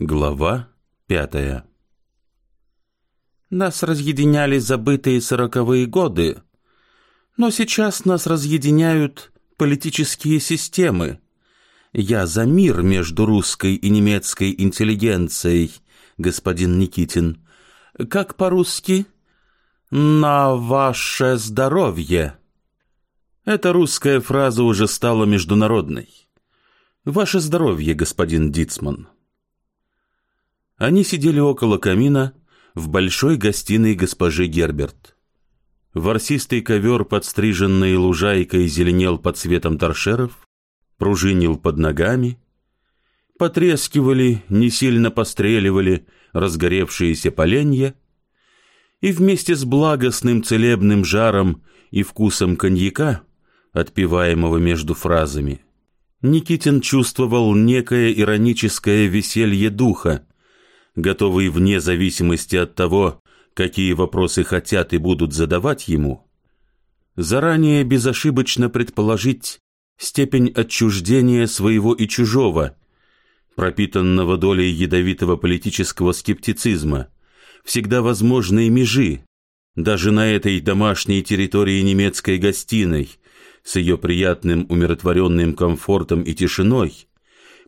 Глава пятая Нас разъединяли забытые сороковые годы, но сейчас нас разъединяют политические системы. Я за мир между русской и немецкой интеллигенцией, господин Никитин. Как по-русски? На ваше здоровье. Эта русская фраза уже стала международной. Ваше здоровье, господин Дицман. Они сидели около камина в большой гостиной госпожи Герберт. Ворсистый ковер, подстриженный лужайкой, зеленел под светом торшеров, пружинил под ногами. Потрескивали, не сильно постреливали разгоревшиеся поленья, и вместе с благостным целебным жаром и вкусом коньяка, отпиваемого между фразами, Никитин чувствовал некое ироническое веселье духа, готовый вне зависимости от того, какие вопросы хотят и будут задавать ему, заранее безошибочно предположить степень отчуждения своего и чужого, пропитанного долей ядовитого политического скептицизма, всегда возможные межи, даже на этой домашней территории немецкой гостиной, с ее приятным умиротворенным комфортом и тишиной,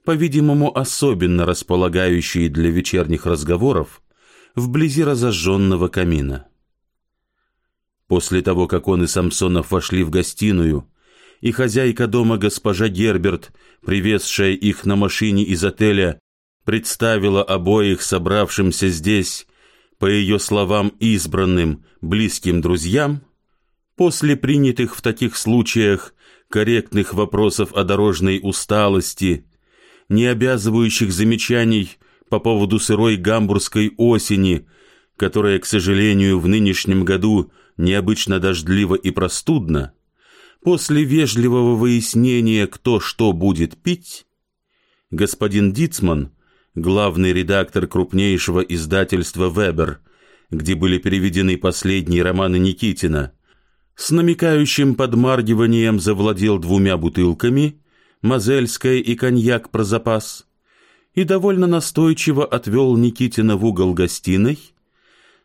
по-видимому, особенно располагающей для вечерних разговоров, вблизи разожженного камина. После того, как он и Самсонов вошли в гостиную, и хозяйка дома госпожа Герберт, привезшая их на машине из отеля, представила обоих собравшимся здесь, по ее словам, избранным, близким друзьям, После принятых в таких случаях корректных вопросов о дорожной усталости, не обязывающих замечаний по поводу сырой гамбургской осени, которая, к сожалению, в нынешнем году необычно дождливо и простудна, после вежливого выяснения, кто что будет пить, господин Дицман, главный редактор крупнейшего издательства «Вебер», где были переведены последние романы Никитина, с намекающим подмаргиванием завладел двумя бутылками, мазельская и коньяк про запас, и довольно настойчиво отвел Никитина в угол гостиной,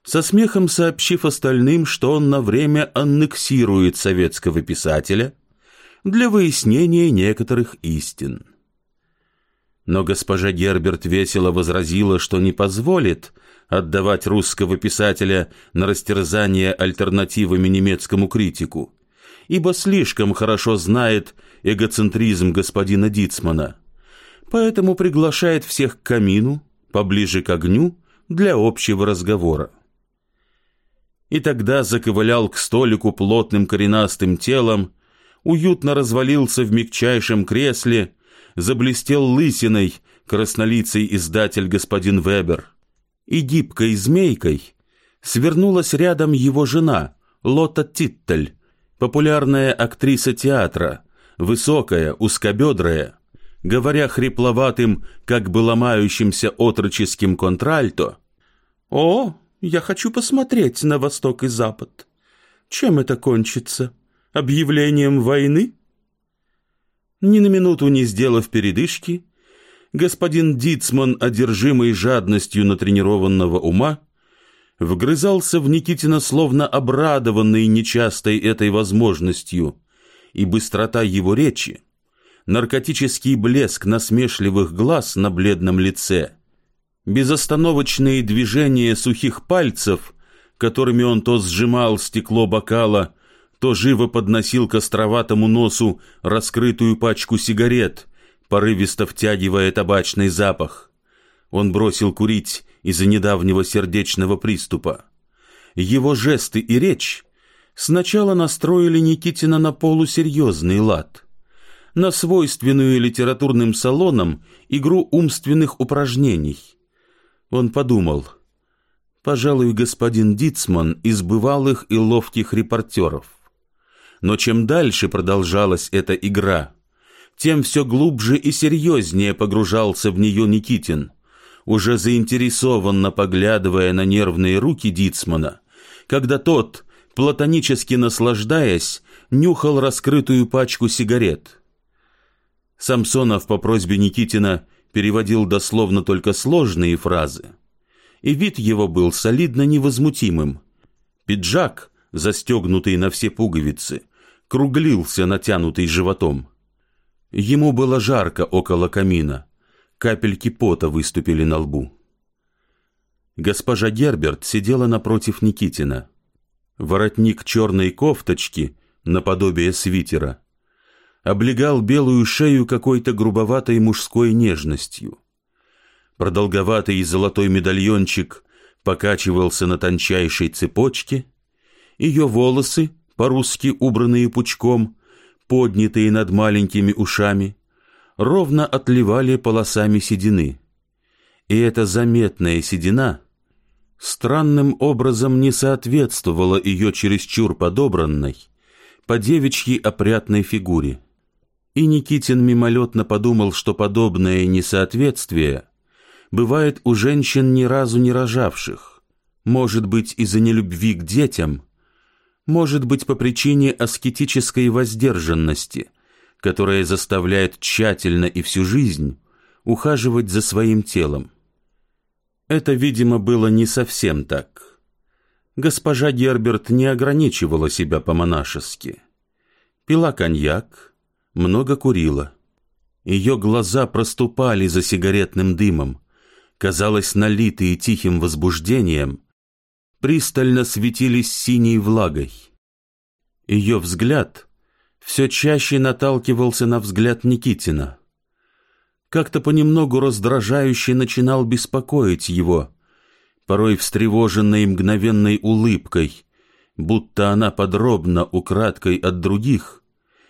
со смехом сообщив остальным, что он на время аннексирует советского писателя для выяснения некоторых истин. Но госпожа Герберт весело возразила, что не позволит отдавать русского писателя на растерзание альтернативами немецкому критику, ибо слишком хорошо знает эгоцентризм господина Дицмана, поэтому приглашает всех к камину, поближе к огню, для общего разговора. И тогда заковылял к столику плотным коренастым телом, уютно развалился в мягчайшем кресле, заблестел лысиной краснолицый издатель господин Вебер. И гибкой змейкой свернулась рядом его жена, Лота Титтель, популярная актриса театра, высокая, узкобедрая, говоря хрипловатым, как бы ломающимся отроческим контральто. «О, я хочу посмотреть на восток и запад. Чем это кончится? Объявлением войны?» ни на минуту не сделав передышки, господин Дицман, одержимый жадностью натренированного ума, вгрызался в Никитина словно обрадованный нечастой этой возможностью, и быстрота его речи, наркотический блеск насмешливых глаз на бледном лице, безостановочные движения сухих пальцев, которыми он то сжимал стекло бокала, то живо подносил к островатому носу раскрытую пачку сигарет, порывисто втягивая табачный запах. Он бросил курить из-за недавнего сердечного приступа. Его жесты и речь сначала настроили Никитина на полусерьезный лад, на свойственную литературным салонам игру умственных упражнений. Он подумал, пожалуй, господин Дицман из бывалых и ловких репортеров. Но чем дальше продолжалась эта игра, тем все глубже и серьезнее погружался в нее Никитин, уже заинтересованно поглядывая на нервные руки Дицмана, когда тот, платонически наслаждаясь, нюхал раскрытую пачку сигарет. Самсонов по просьбе Никитина переводил дословно только сложные фразы, и вид его был солидно невозмутимым. Пиджак, застегнутый на все пуговицы, круглился натянутый животом. Ему было жарко около камина, капельки пота выступили на лбу. Госпожа Герберт сидела напротив Никитина. Воротник черной кофточки, наподобие свитера, облегал белую шею какой-то грубоватой мужской нежностью. Продолговатый золотой медальончик покачивался на тончайшей цепочке, ее волосы, по-русски убранные пучком, поднятые над маленькими ушами, ровно отливали полосами седины. И эта заметная седина странным образом не соответствовала ее чересчур подобранной, по девичьей опрятной фигуре. И Никитин мимолетно подумал, что подобное несоответствие бывает у женщин ни разу не рожавших, может быть, из-за нелюбви к детям, может быть, по причине аскетической воздержанности, которая заставляет тщательно и всю жизнь ухаживать за своим телом. Это, видимо, было не совсем так. Госпожа Герберт не ограничивала себя по-монашески. Пила коньяк, много курила. Ее глаза проступали за сигаретным дымом, казалось, налитые тихим возбуждением, пристально светились синей влагой. Ее взгляд все чаще наталкивался на взгляд Никитина. Как-то понемногу раздражающе начинал беспокоить его, порой встревоженной мгновенной улыбкой, будто она подробно, украдкой от других,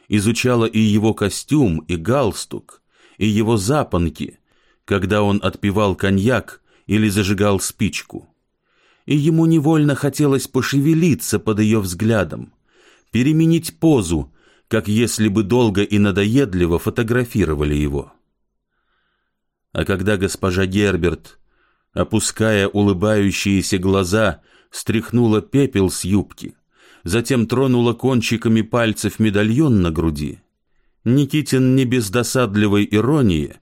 изучала и его костюм, и галстук, и его запонки, когда он отпивал коньяк или зажигал спичку и ему невольно хотелось пошевелиться под ее взглядом, переменить позу, как если бы долго и надоедливо фотографировали его. А когда госпожа Герберт, опуская улыбающиеся глаза, стряхнула пепел с юбки, затем тронула кончиками пальцев медальон на груди, Никитин не без досадливой иронии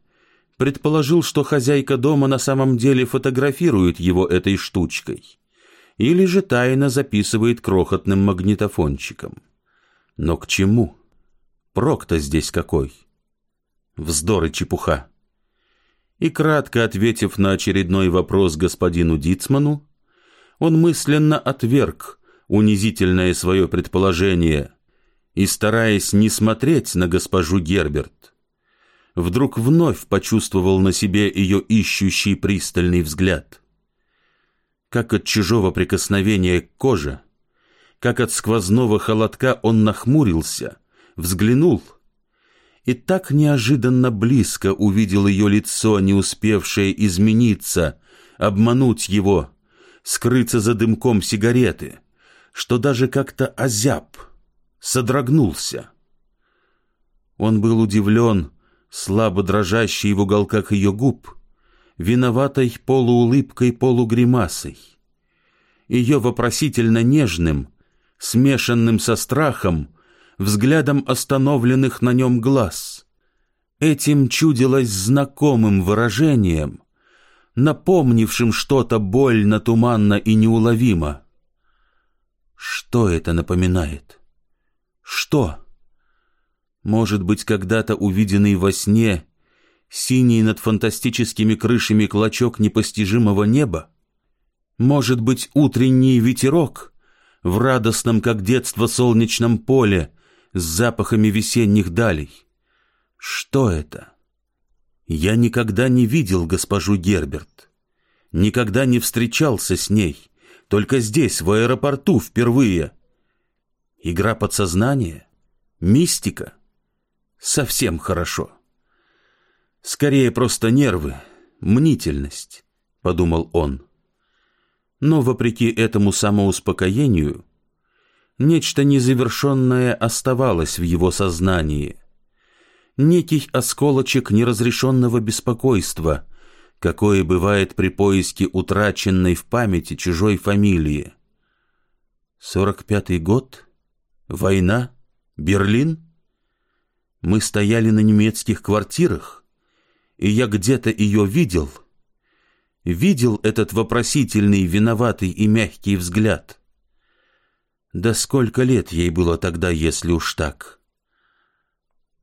предположил, что хозяйка дома на самом деле фотографирует его этой штучкой или же тайно записывает крохотным магнитофончиком. Но к чему? Прок-то здесь какой? Вздор и чепуха. И кратко ответив на очередной вопрос господину Дицману, он мысленно отверг унизительное свое предположение и, стараясь не смотреть на госпожу Герберт, вдруг вновь почувствовал на себе ее ищущий пристальный взгляд. Как от чужого прикосновения к коже, как от сквозного холодка он нахмурился, взглянул и так неожиданно близко увидел ее лицо, не успевшее измениться, обмануть его, скрыться за дымком сигареты, что даже как-то озяб, содрогнулся. Он был удивлен, слабо дрожащей в уголках ее губ, виноватой полуулыбкой-полугримасой. Ее вопросительно нежным, смешанным со страхом, взглядом остановленных на нем глаз. Этим чудилось знакомым выражением, напомнившим что-то больно, туманно и неуловимо. Что это напоминает? Что? Может быть, когда-то увиденный во сне синий над фантастическими крышами клочок непостижимого неба? Может быть, утренний ветерок в радостном, как детство, солнечном поле с запахами весенних далей? Что это? Я никогда не видел госпожу Герберт, никогда не встречался с ней, только здесь, в аэропорту, впервые. Игра подсознания? Мистика? совсем хорошо. Скорее просто нервы, мнительность, подумал он. Но вопреки этому самоуспокоению, нечто незавершенное оставалось в его сознании. Некий осколочек неразрешенного беспокойства, какое бывает при поиске утраченной в памяти чужой фамилии. Сорок пятый год? Война? Берлин? Мы стояли на немецких квартирах, и я где-то ее видел, видел этот вопросительный, виноватый и мягкий взгляд. Да сколько лет ей было тогда, если уж так?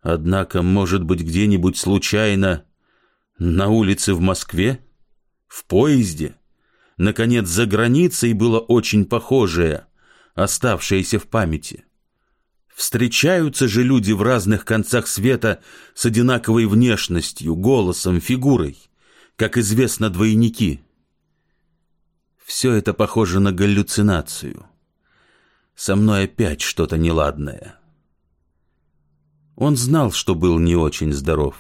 Однако, может быть, где-нибудь случайно на улице в Москве, в поезде, наконец, за границей было очень похожее, оставшееся в памяти. Встречаются же люди в разных концах света с одинаковой внешностью, голосом, фигурой, как известно, двойники. Все это похоже на галлюцинацию. Со мной опять что-то неладное. Он знал, что был не очень здоров.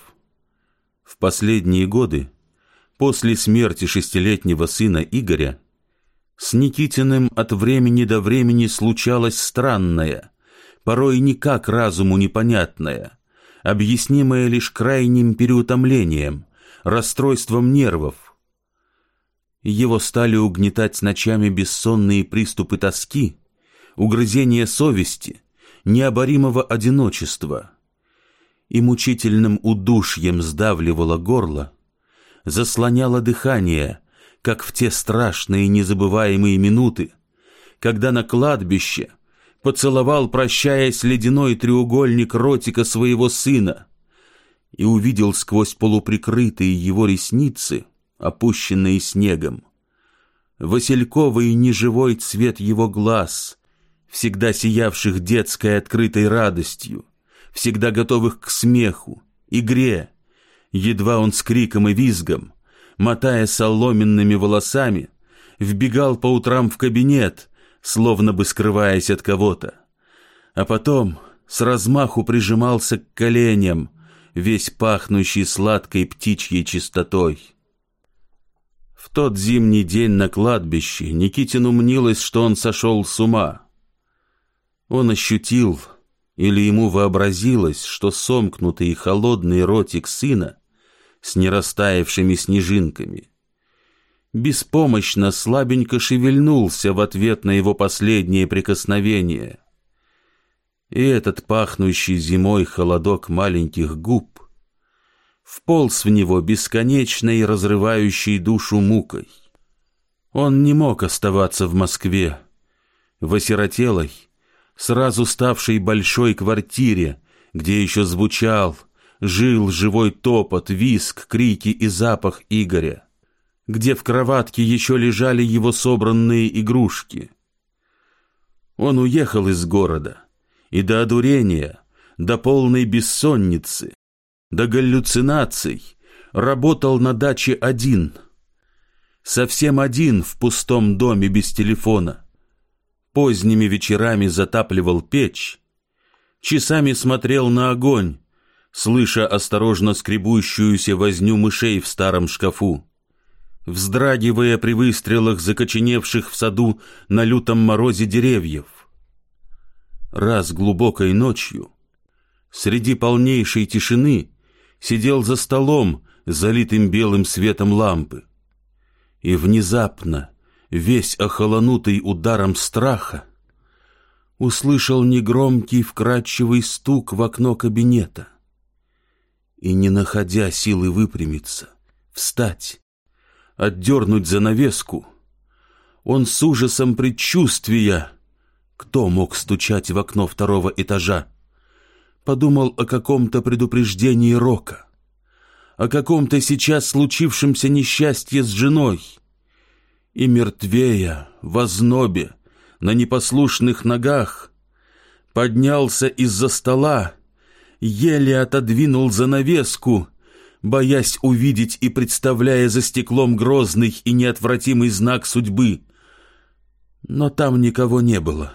В последние годы, после смерти шестилетнего сына Игоря, с Никитиным от времени до времени случалось странное, порой никак разуму непонятное, объяснимое лишь крайним переутомлением, расстройством нервов. Его стали угнетать ночами бессонные приступы тоски, угрызения совести, необоримого одиночества — и мучительным удушьем сдавливало горло, заслоняло дыхание, как в те страшные незабываемые минуты, когда на кладбище поцеловал, прощаясь, ледяной треугольник ротика своего сына и увидел сквозь полуприкрытые его ресницы, опущенные снегом, васильковый неживой цвет его глаз, всегда сиявших детской открытой радостью, всегда готовых к смеху, игре. Едва он с криком и визгом, мотая соломенными волосами, вбегал по утрам в кабинет, словно бы скрываясь от кого-то. А потом с размаху прижимался к коленям, весь пахнущий сладкой птичьей чистотой. В тот зимний день на кладбище Никитину мнилось, что он сошел с ума. Он ощутил, или ему вообразилось, что сомкнутый и холодный ротик сына с нерастаявшими снежинками беспомощно слабенько шевельнулся в ответ на его последнее прикосновение. И этот пахнущий зимой холодок маленьких губ вполз в него бесконечной разрывающей душу мукой. Он не мог оставаться в Москве, в осиротелой, сразу ставшей большой квартире, где еще звучал, жил живой топот, виск, крики и запах Игоря, где в кроватке еще лежали его собранные игрушки. Он уехал из города, и до одурения, до полной бессонницы, до галлюцинаций работал на даче один, совсем один в пустом доме без телефона поздними вечерами затапливал печь, часами смотрел на огонь, слыша осторожно скребущуюся возню мышей в старом шкафу, вздрагивая при выстрелах закоченевших в саду на лютом морозе деревьев. Раз глубокой ночью, среди полнейшей тишины, сидел за столом, залитым белым светом лампы, и внезапно, весь охолонутый ударом страха, услышал негромкий вкрадчивый стук в окно кабинета. И, не находя силы выпрямиться, встать, отдернуть занавеску, он с ужасом предчувствия, кто мог стучать в окно второго этажа, подумал о каком-то предупреждении Рока, о каком-то сейчас случившемся несчастье с женой, и мертвея, в ознобе, на непослушных ногах, поднялся из-за стола, еле отодвинул занавеску, боясь увидеть и представляя за стеклом грозный и неотвратимый знак судьбы. Но там никого не было.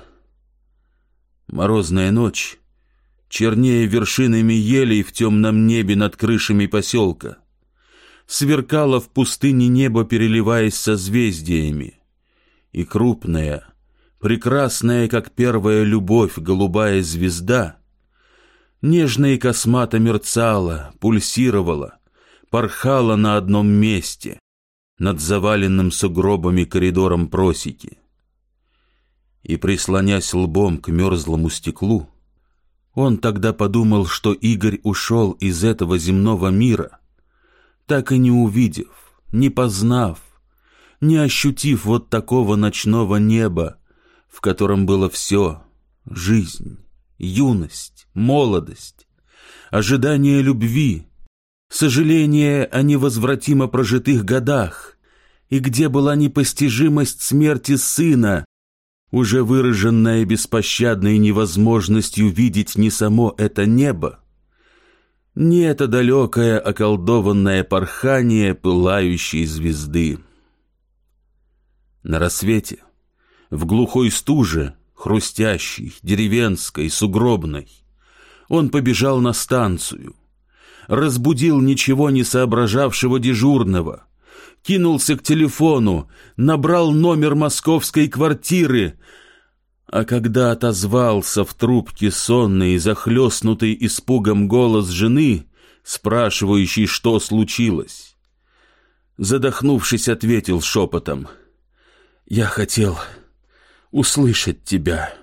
Морозная ночь, чернее вершинами елей в темном небе над крышами поселка — сверкало в пустыне небо, переливаясь созвездиями. И крупная, прекрасная, как первая любовь, голубая звезда, нежно и космато мерцала, пульсировала, порхала на одном месте, над заваленным сугробами коридором просеки. И, прислонясь лбом к мерзлому стеклу, он тогда подумал, что Игорь ушел из этого земного мира — так и не увидев, не познав, не ощутив вот такого ночного неба, в котором было все — жизнь, юность, молодость, ожидание любви, сожаление о невозвратимо прожитых годах, и где была непостижимость смерти сына, уже выраженная беспощадной невозможностью видеть не само это небо, не это далекое околдованное порхание пылающей звезды. На рассвете, в глухой стуже, хрустящей, деревенской, сугробной, он побежал на станцию, разбудил ничего не соображавшего дежурного, кинулся к телефону, набрал номер московской квартиры, а когда отозвался в трубке сонный захлестнутый испугом голос жены, спрашивающий, что случилось, задохнувшись, ответил шепотом, «Я хотел услышать тебя».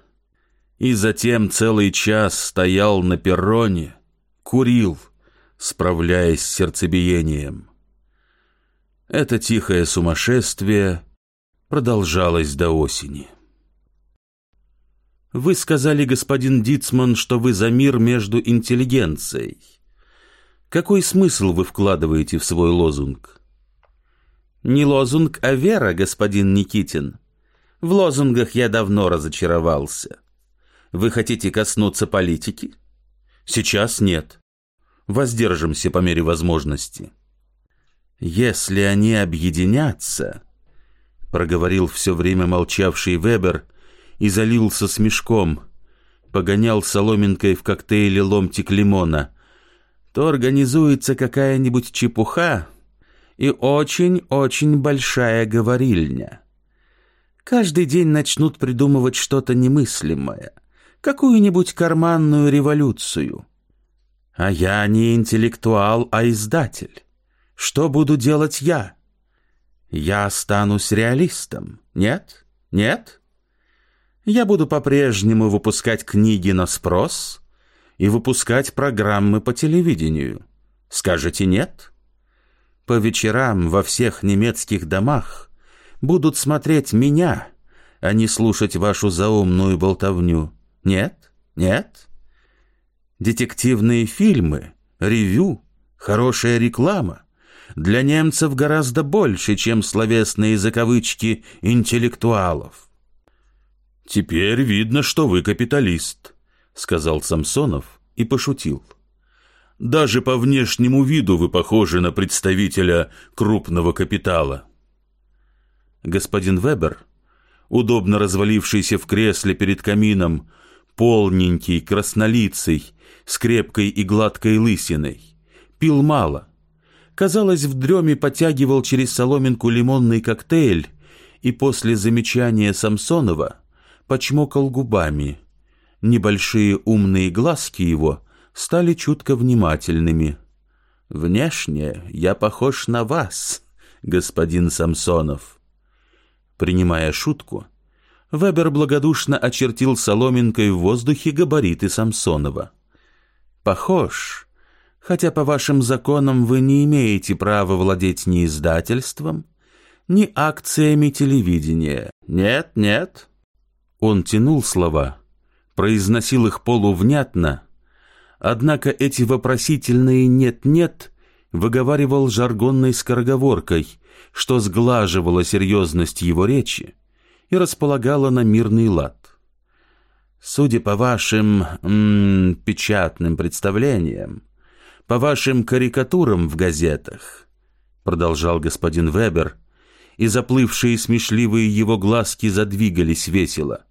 И затем целый час стоял на перроне, курил, справляясь с сердцебиением. Это тихое сумасшествие продолжалось до осени. Вы сказали, господин Дицман, что вы за мир между интеллигенцией. Какой смысл вы вкладываете в свой лозунг? Не лозунг, а вера, господин Никитин. В лозунгах я давно разочаровался. Вы хотите коснуться политики? Сейчас нет. Воздержимся по мере возможности. «Если они объединятся», — проговорил все время молчавший Вебер и залился смешком, погонял соломинкой в коктейле ломтик лимона, то организуется какая-нибудь чепуха и очень-очень большая говорильня. Каждый день начнут придумывать что-то немыслимое, какую-нибудь карманную революцию. А я не интеллектуал, а издатель. Что буду делать я? Я останусь реалистом. Нет? Нет? Я буду по-прежнему выпускать книги на спрос и выпускать программы по телевидению. Скажете нет? По вечерам во всех немецких домах будут смотреть меня, а не слушать вашу заумную болтовню. Нет? Нет? Детективные фильмы, ревю, хорошая реклама для немцев гораздо больше, чем словесные закавычки интеллектуалов. «Теперь видно, что вы капиталист», — сказал Самсонов и пошутил. «Даже по внешнему виду вы похожи на представителя крупного капитала». Господин Вебер, удобно развалившийся в кресле перед камином, полненький, краснолицый, с крепкой и гладкой лысиной, пил мало — казалось, в дреме потягивал через соломинку лимонный коктейль и после замечания Самсонова почмокал губами. Небольшие умные глазки его стали чутко внимательными. «Внешне я похож на вас, господин Самсонов». Принимая шутку, Вебер благодушно очертил соломинкой в воздухе габариты Самсонова. «Похож, хотя по вашим законам вы не имеете права владеть ни издательством, ни акциями телевидения. Нет, нет. Он тянул слова, произносил их полувнятно, однако эти вопросительные «нет-нет» выговаривал жаргонной скороговоркой, что сглаживало серьезность его речи и располагало на мирный лад. Судя по вашим м -м, печатным представлениям, по вашим карикатурам в газетах, продолжал господин Вебер, и заплывшие смешливые его глазки задвигались весело.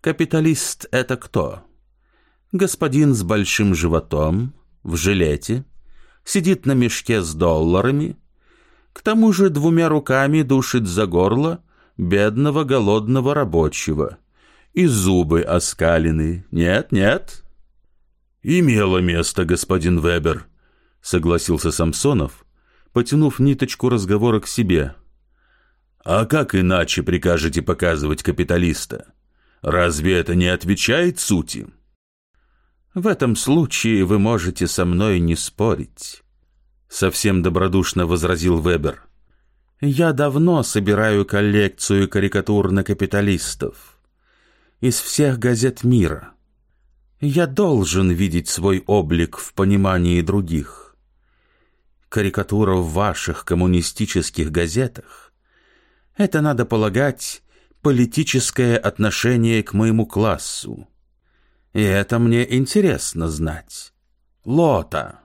Капиталист — это кто? Господин с большим животом, в жилете, сидит на мешке с долларами, к тому же двумя руками душит за горло бедного голодного рабочего. И зубы оскалены. Нет, нет. Имело место, господин Вебер, — согласился Самсонов, потянув ниточку разговора к себе. «А как иначе прикажете показывать капиталиста? Разве это не отвечает сути?» «В этом случае вы можете со мной не спорить». Совсем добродушно возразил Вебер. Я давно собираю коллекцию карикатур на капиталистов. Из всех газет мира. Я должен видеть свой облик в понимании других. Карикатура в ваших коммунистических газетах — это, надо полагать, политическое отношение к моему классу. И это мне интересно знать. Лота.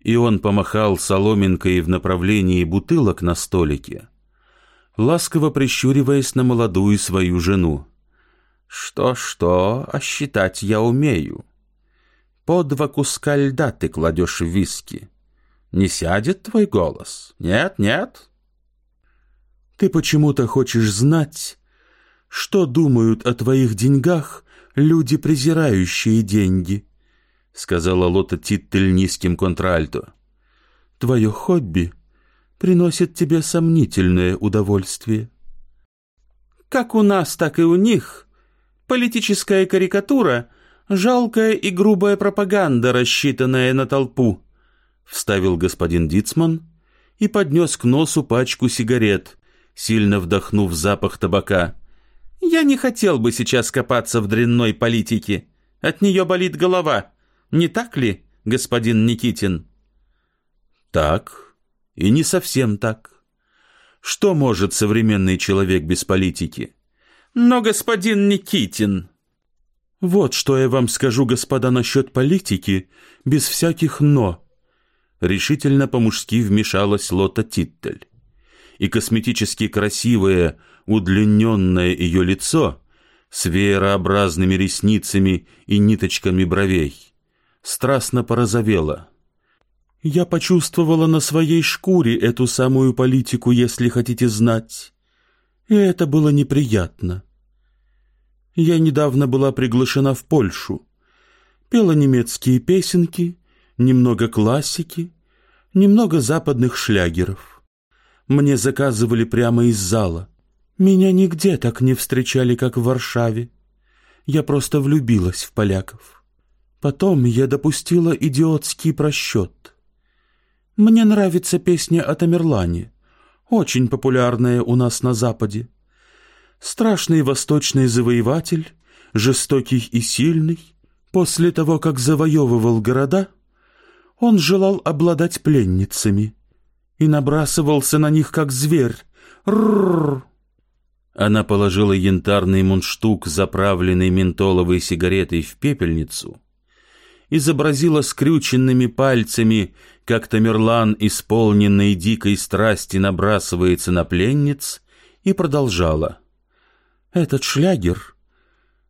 И он помахал соломинкой в направлении бутылок на столике, ласково прищуриваясь на молодую свою жену. Что-что, а считать я умею. По два куска льда ты кладешь в виски. Не сядет твой голос? Нет, нет. Ты почему-то хочешь знать, что думают о твоих деньгах люди, презирающие деньги, — сказала Лота Титтель низким контральто. Твое хобби приносит тебе сомнительное удовольствие. Как у нас, так и у них политическая карикатура — жалкая и грубая пропаганда, рассчитанная на толпу, — вставил господин Дицман и поднес к носу пачку сигарет, сильно вдохнув запах табака. Я не хотел бы сейчас копаться в дрянной политике. От нее болит голова. Не так ли, господин Никитин? Так, и не совсем так. Что может современный человек без политики? Но, господин Никитин... Вот что я вам скажу, господа, насчет политики, без всяких «но». Решительно по-мужски вмешалась Лота Титтель. И косметически красивая, удлиненное ее лицо с веерообразными ресницами и ниточками бровей страстно порозовело. Я почувствовала на своей шкуре эту самую политику, если хотите знать, и это было неприятно. Я недавно была приглашена в Польшу, пела немецкие песенки, немного классики, немного западных шлягеров. Мне заказывали прямо из зала. Меня нигде так не встречали, как в Варшаве. Я просто влюбилась в поляков. Потом я допустила идиотский просчет. Мне нравится песня о Тамерлане, очень популярная у нас на Западе. Страшный восточный завоеватель, жестокий и сильный, после того, как завоевывал города, он желал обладать пленницами и набрасывался на них, как зверь. Рррр! Она положила янтарный мундштук, заправленный ментоловой сигаретой, в пепельницу, изобразила скрюченными пальцами, как Тамерлан, исполненный дикой страсти, набрасывается на пленниц, и продолжала. «Этот шлягер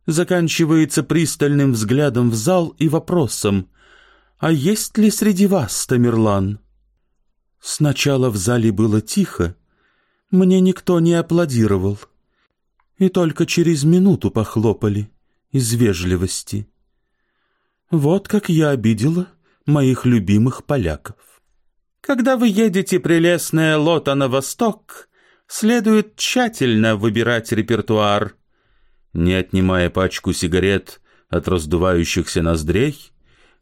заканчивается пристальным взглядом в зал и вопросом, «А есть ли среди вас Тамерлан?» Сначала в зале было тихо, мне никто не аплодировал и только через минуту похлопали из вежливости. Вот как я обидела моих любимых поляков. Когда вы едете, прелестная лота, на восток, следует тщательно выбирать репертуар. Не отнимая пачку сигарет от раздувающихся ноздрей,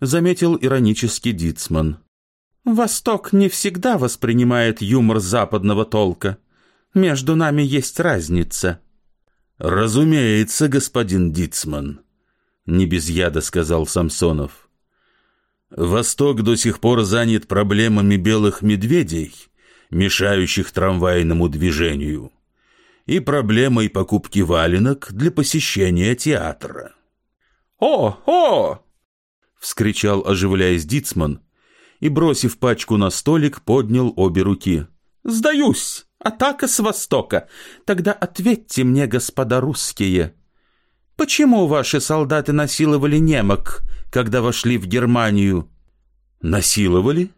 заметил иронический Дицман. Восток не всегда воспринимает юмор западного толка. Между нами есть разница. «Разумеется, господин Дицман», — не без яда сказал Самсонов. «Восток до сих пор занят проблемами белых медведей, мешающих трамвайному движению, и проблемой покупки валенок для посещения театра». «О, о!» — вскричал, оживляясь Дицман, и, бросив пачку на столик, поднял обе руки. «Сдаюсь!» Атака с востока. Тогда ответьте мне, господа русские, почему ваши солдаты насиловали немок, когда вошли в Германию? Насиловали?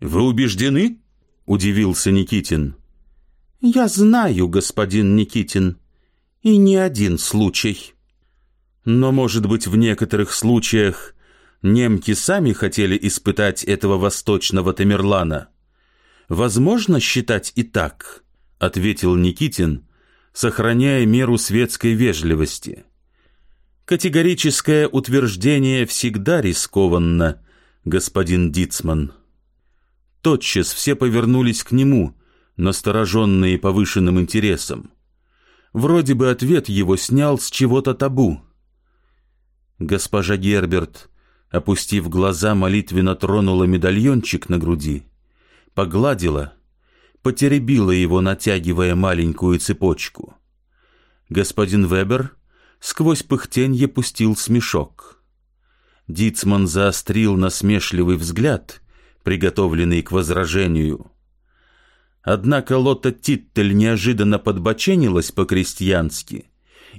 Вы убеждены? Удивился Никитин. Я знаю, господин Никитин, и не один случай. Но, может быть, в некоторых случаях немки сами хотели испытать этого восточного Тамерлана? Возможно считать и так? ответил Никитин, сохраняя меру светской вежливости. Категорическое утверждение всегда рискованно, господин Дицман. Тотчас все повернулись к нему, настороженные повышенным интересом. Вроде бы ответ его снял с чего-то табу. Госпожа Герберт, опустив глаза, молитвенно тронула медальончик на груди, погладила, потеребила его, натягивая маленькую цепочку. Господин Вебер сквозь пыхтенье пустил смешок. Дицман заострил насмешливый взгляд, приготовленный к возражению. Однако Лотта Титтель неожиданно подбоченилась по-крестьянски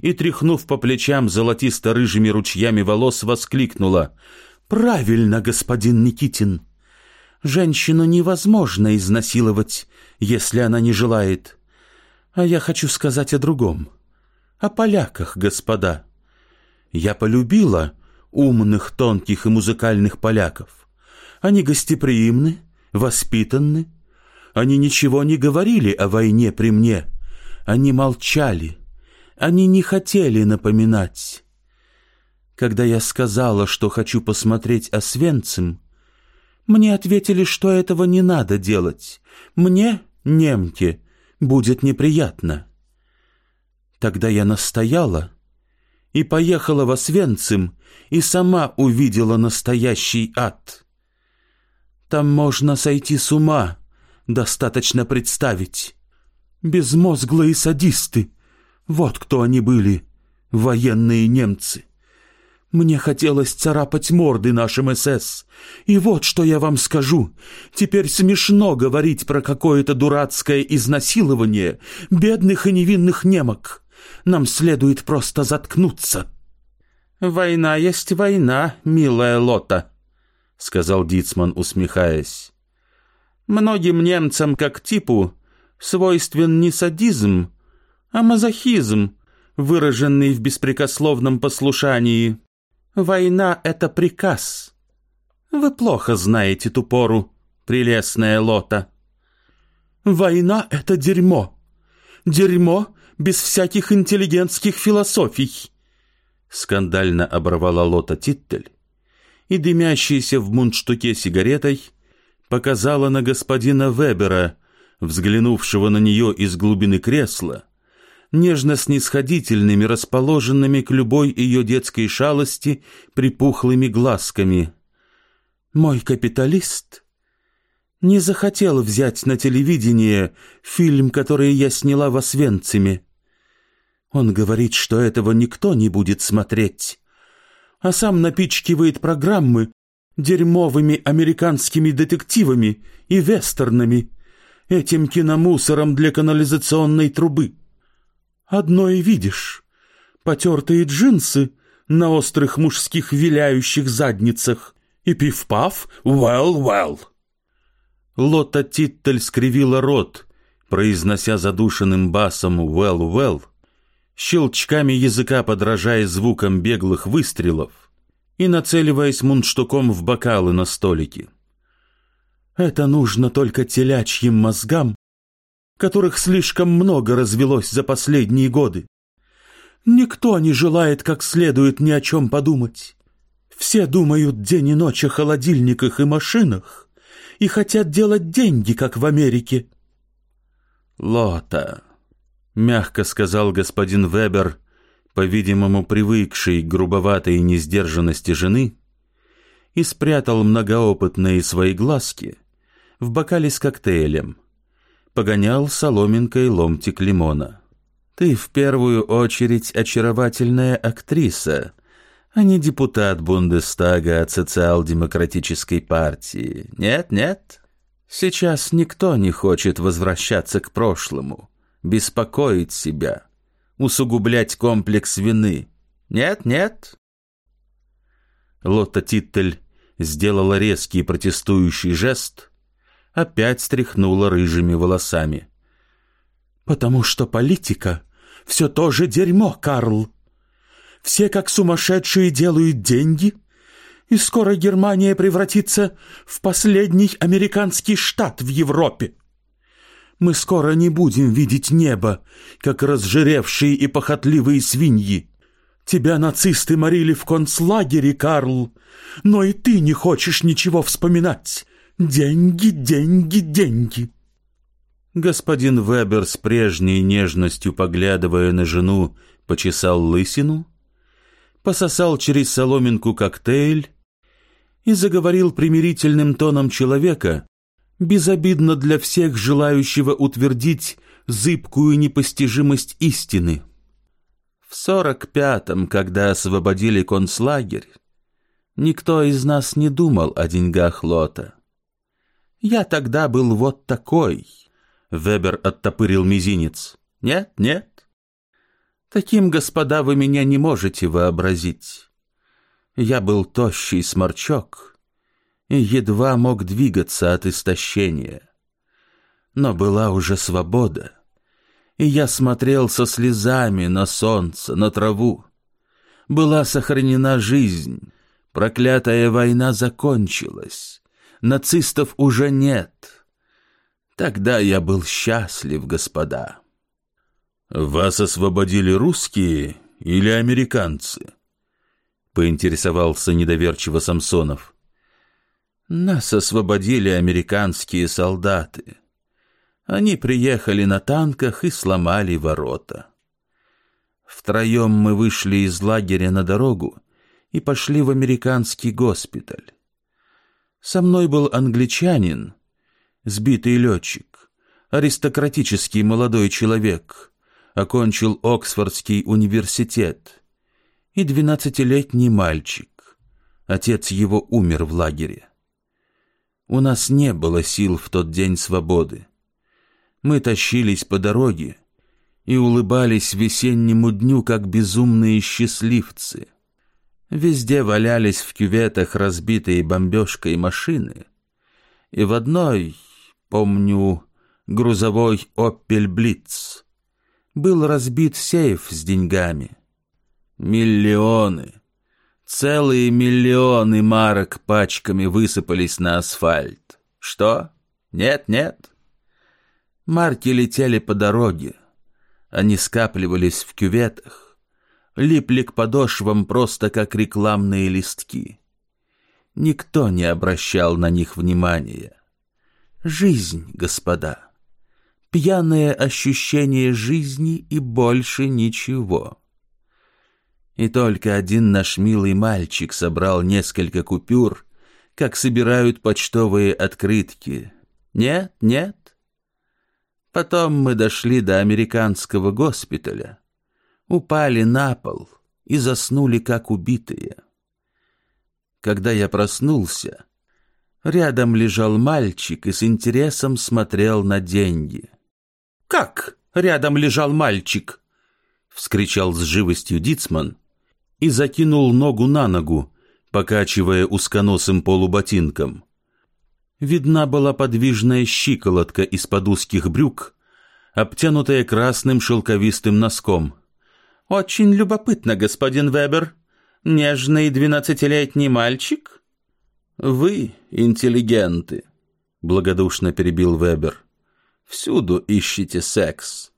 и, тряхнув по плечам золотисто-рыжими ручьями волос, воскликнула «Правильно, господин Никитин! Женщину невозможно изнасиловать, если она не желает. А я хочу сказать о другом. О поляках, господа. Я полюбила умных, тонких и музыкальных поляков. Они гостеприимны, воспитанны, они ничего не говорили о войне при мне. Они молчали. Они не хотели напоминать. Когда я сказала, что хочу посмотреть Освенцим, мне ответили, что этого не надо делать. Мне, немке, будет неприятно. Тогда я настояла и поехала в Освенцим и сама увидела настоящий ад. Там можно сойти с ума, достаточно представить. Безмозглые садисты. Вот кто они были, военные немцы. Мне хотелось царапать морды нашим СС. И вот что я вам скажу. Теперь смешно говорить про какое-то дурацкое изнасилование бедных и невинных немок. Нам следует просто заткнуться. «Война есть война, милая Лота», — сказал Дицман, усмехаясь. Многим немцам, как типу, свойствен не садизм, а мазохизм, выраженный в беспрекословном послушании. Война — это приказ. Вы плохо знаете ту пору, прелестная лота. Война — это дерьмо. Дерьмо без всяких интеллигентских философий. Скандально оборвала лота Титтель, и дымящийся в мундштуке сигаретой показала на господина Вебера, взглянувшего на нее из глубины кресла, нежно-снисходительными, расположенными к любой ее детской шалости припухлыми глазками. «Мой капиталист не захотел взять на телевидение фильм, который я сняла в Освенциме. Он говорит, что этого никто не будет смотреть, а сам напичкивает программы дерьмовыми американскими детективами и вестернами, этим киномусором для канализационной трубы. Одно и видишь — потертые джинсы на острых мужских виляющих задницах и пиф-паф «well-well». Лота Титтель скривила рот, произнося задушенным басом «well-well», щелчками языка подражая звукам беглых выстрелов, и нацеливаясь мундштуком в бокалы на столике. Это нужно только телячьим мозгам, которых слишком много развелось за последние годы. Никто не желает как следует ни о чем подумать. Все думают день и ночь о холодильниках и машинах и хотят делать деньги, как в Америке. «Лота», — мягко сказал господин Вебер, по-видимому, привыкший к грубоватой несдержанности жены, и спрятал многоопытные свои глазки в бокале с коктейлем, погонял соломинкой ломтик лимона. «Ты в первую очередь очаровательная актриса», а не депутат Бундестага от социал-демократической партии. Нет, нет. Сейчас никто не хочет возвращаться к прошлому, беспокоить себя усугублять комплекс вины. Нет, нет. Лотта Титтель сделала резкий протестующий жест, опять стряхнула рыжими волосами. «Потому что политика — все то же дерьмо, Карл. Все как сумасшедшие делают деньги, и скоро Германия превратится в последний американский штат в Европе. Мы скоро не будем видеть небо, как разжиревшие и похотливые свиньи. Тебя нацисты морили в концлагере, Карл, но и ты не хочешь ничего вспоминать. Деньги, деньги, деньги!» Господин Вебер с прежней нежностью, поглядывая на жену, почесал лысину, пососал через соломинку коктейль и заговорил примирительным тоном человека, безобидно для всех желающего утвердить зыбкую непостижимость истины. В сорок пятом, когда освободили концлагерь, никто из нас не думал о деньгах Лота. Я тогда был вот такой. Вебер оттопырил мизинец. Нет, нет. Таким, господа, вы меня не можете вообразить. Я был тощий сморчок и едва мог двигаться от истощения. Но была уже свобода, и я смотрел со слезами на солнце, на траву. Была сохранена жизнь, проклятая война закончилась нацистов уже нет. Тогда я был счастлив, господа. Вас освободили русские или американцы? Поинтересовался недоверчиво Самсонов. Нас освободили американские солдаты. Они приехали на танках и сломали ворота. Втроем мы вышли из лагеря на дорогу и пошли в американский госпиталь. Со мной был англичанин, сбитый летчик, аристократический молодой человек, окончил Оксфордский университет, и двенадцатилетний мальчик. Отец его умер в лагере. У нас не было сил в тот день свободы. Мы тащились по дороге и улыбались весеннему дню, как безумные счастливцы. Везде валялись в кюветах разбитые бомбежкой машины. И в одной, помню, грузовой «Опель Блиц» был разбит сейф с деньгами. Миллионы, целые миллионы марок пачками высыпались на асфальт. Что? Нет, нет. Марки летели по дороге. Они скапливались в кюветах липли к подошвам просто как рекламные листки. Никто не обращал на них внимания. Жизнь, господа. Пьяное ощущение жизни и больше ничего. И только один наш милый мальчик собрал несколько купюр, как собирают почтовые открытки. Нет, нет. Потом мы дошли до американского госпиталя упали на пол и заснули, как убитые. Когда я проснулся, рядом лежал мальчик и с интересом смотрел на деньги. «Как рядом лежал мальчик?» — вскричал с живостью Дицман и закинул ногу на ногу, покачивая узконосым полуботинком. Видна была подвижная щиколотка из-под узких брюк, обтянутая красным шелковистым носком — «Очень любопытно, господин Вебер. Нежный двенадцатилетний мальчик?» «Вы, интеллигенты», — благодушно перебил Вебер. «Всюду ищете секс».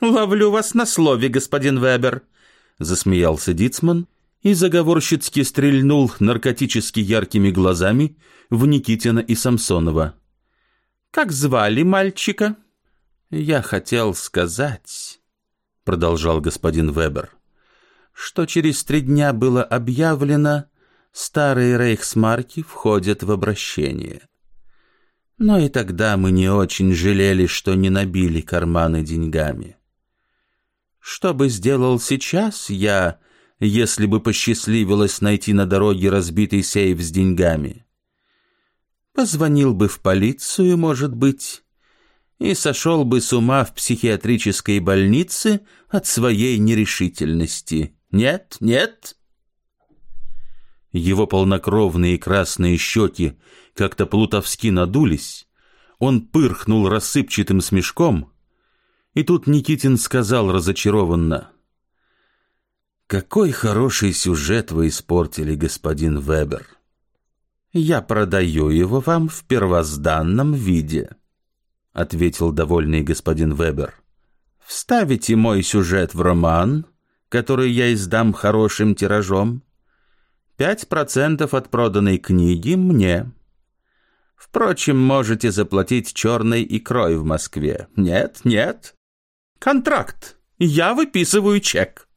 «Ловлю вас на слове, господин Вебер», — засмеялся Дицман и заговорщицки стрельнул наркотически яркими глазами в Никитина и Самсонова. «Как звали мальчика?» «Я хотел сказать...» — продолжал господин Вебер, что через три дня было объявлено, старые рейхсмарки входят в обращение. Но и тогда мы не очень жалели, что не набили карманы деньгами. Что бы сделал сейчас я, если бы посчастливилось найти на дороге разбитый сейф с деньгами? Позвонил бы в полицию, может быть, и сошел бы с ума в психиатрической больнице от своей нерешительности. Нет, нет. Его полнокровные красные щеки как-то плутовски надулись. Он пырхнул рассыпчатым смешком, и тут Никитин сказал разочарованно. «Какой хороший сюжет вы испортили, господин Вебер. Я продаю его вам в первозданном виде». — ответил довольный господин Вебер. «Вставите мой сюжет в роман, который я издам хорошим тиражом. Пять процентов от проданной книги мне. Впрочем, можете заплатить черной икрой в Москве. Нет, нет. Контракт. Я выписываю чек.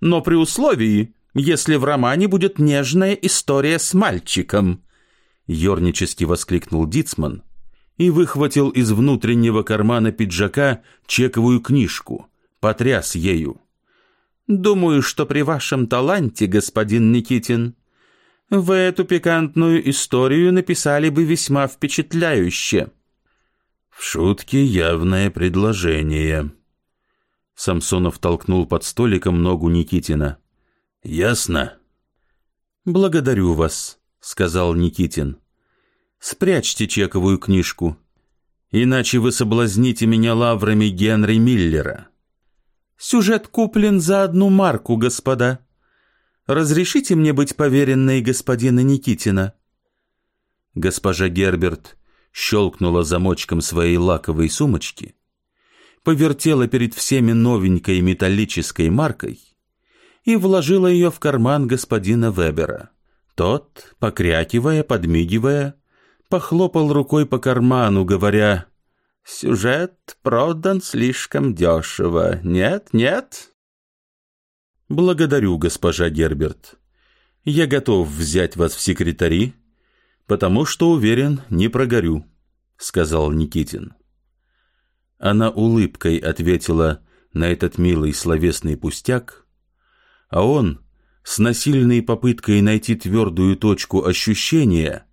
Но при условии, если в романе будет нежная история с мальчиком. Ёрнически воскликнул Дицман и выхватил из внутреннего кармана пиджака чековую книжку, потряс ею. «Думаю, что при вашем таланте, господин Никитин, вы эту пикантную историю написали бы весьма впечатляюще». «В шутке явное предложение». Самсонов толкнул под столиком ногу Никитина. «Ясно?» «Благодарю вас», — сказал Никитин. «Спрячьте чековую книжку, иначе вы соблазните меня лаврами Генри Миллера». «Сюжет куплен за одну марку, господа», разрешите мне быть поверенной господина Никитина?» Госпожа Герберт щелкнула замочком своей лаковой сумочки, повертела перед всеми новенькой металлической маркой и вложила ее в карман господина Вебера. Тот, покрякивая, подмигивая, похлопал рукой по карману, говоря «Сюжет продан слишком дешево. Нет, нет, «Благодарю, госпожа Герберт. Я готов взять вас в секретари, потому что, уверен, не прогорю», — сказал Никитин. Она улыбкой ответила на этот милый словесный пустяк, а он, с насильной попыткой найти твердую точку ощущения,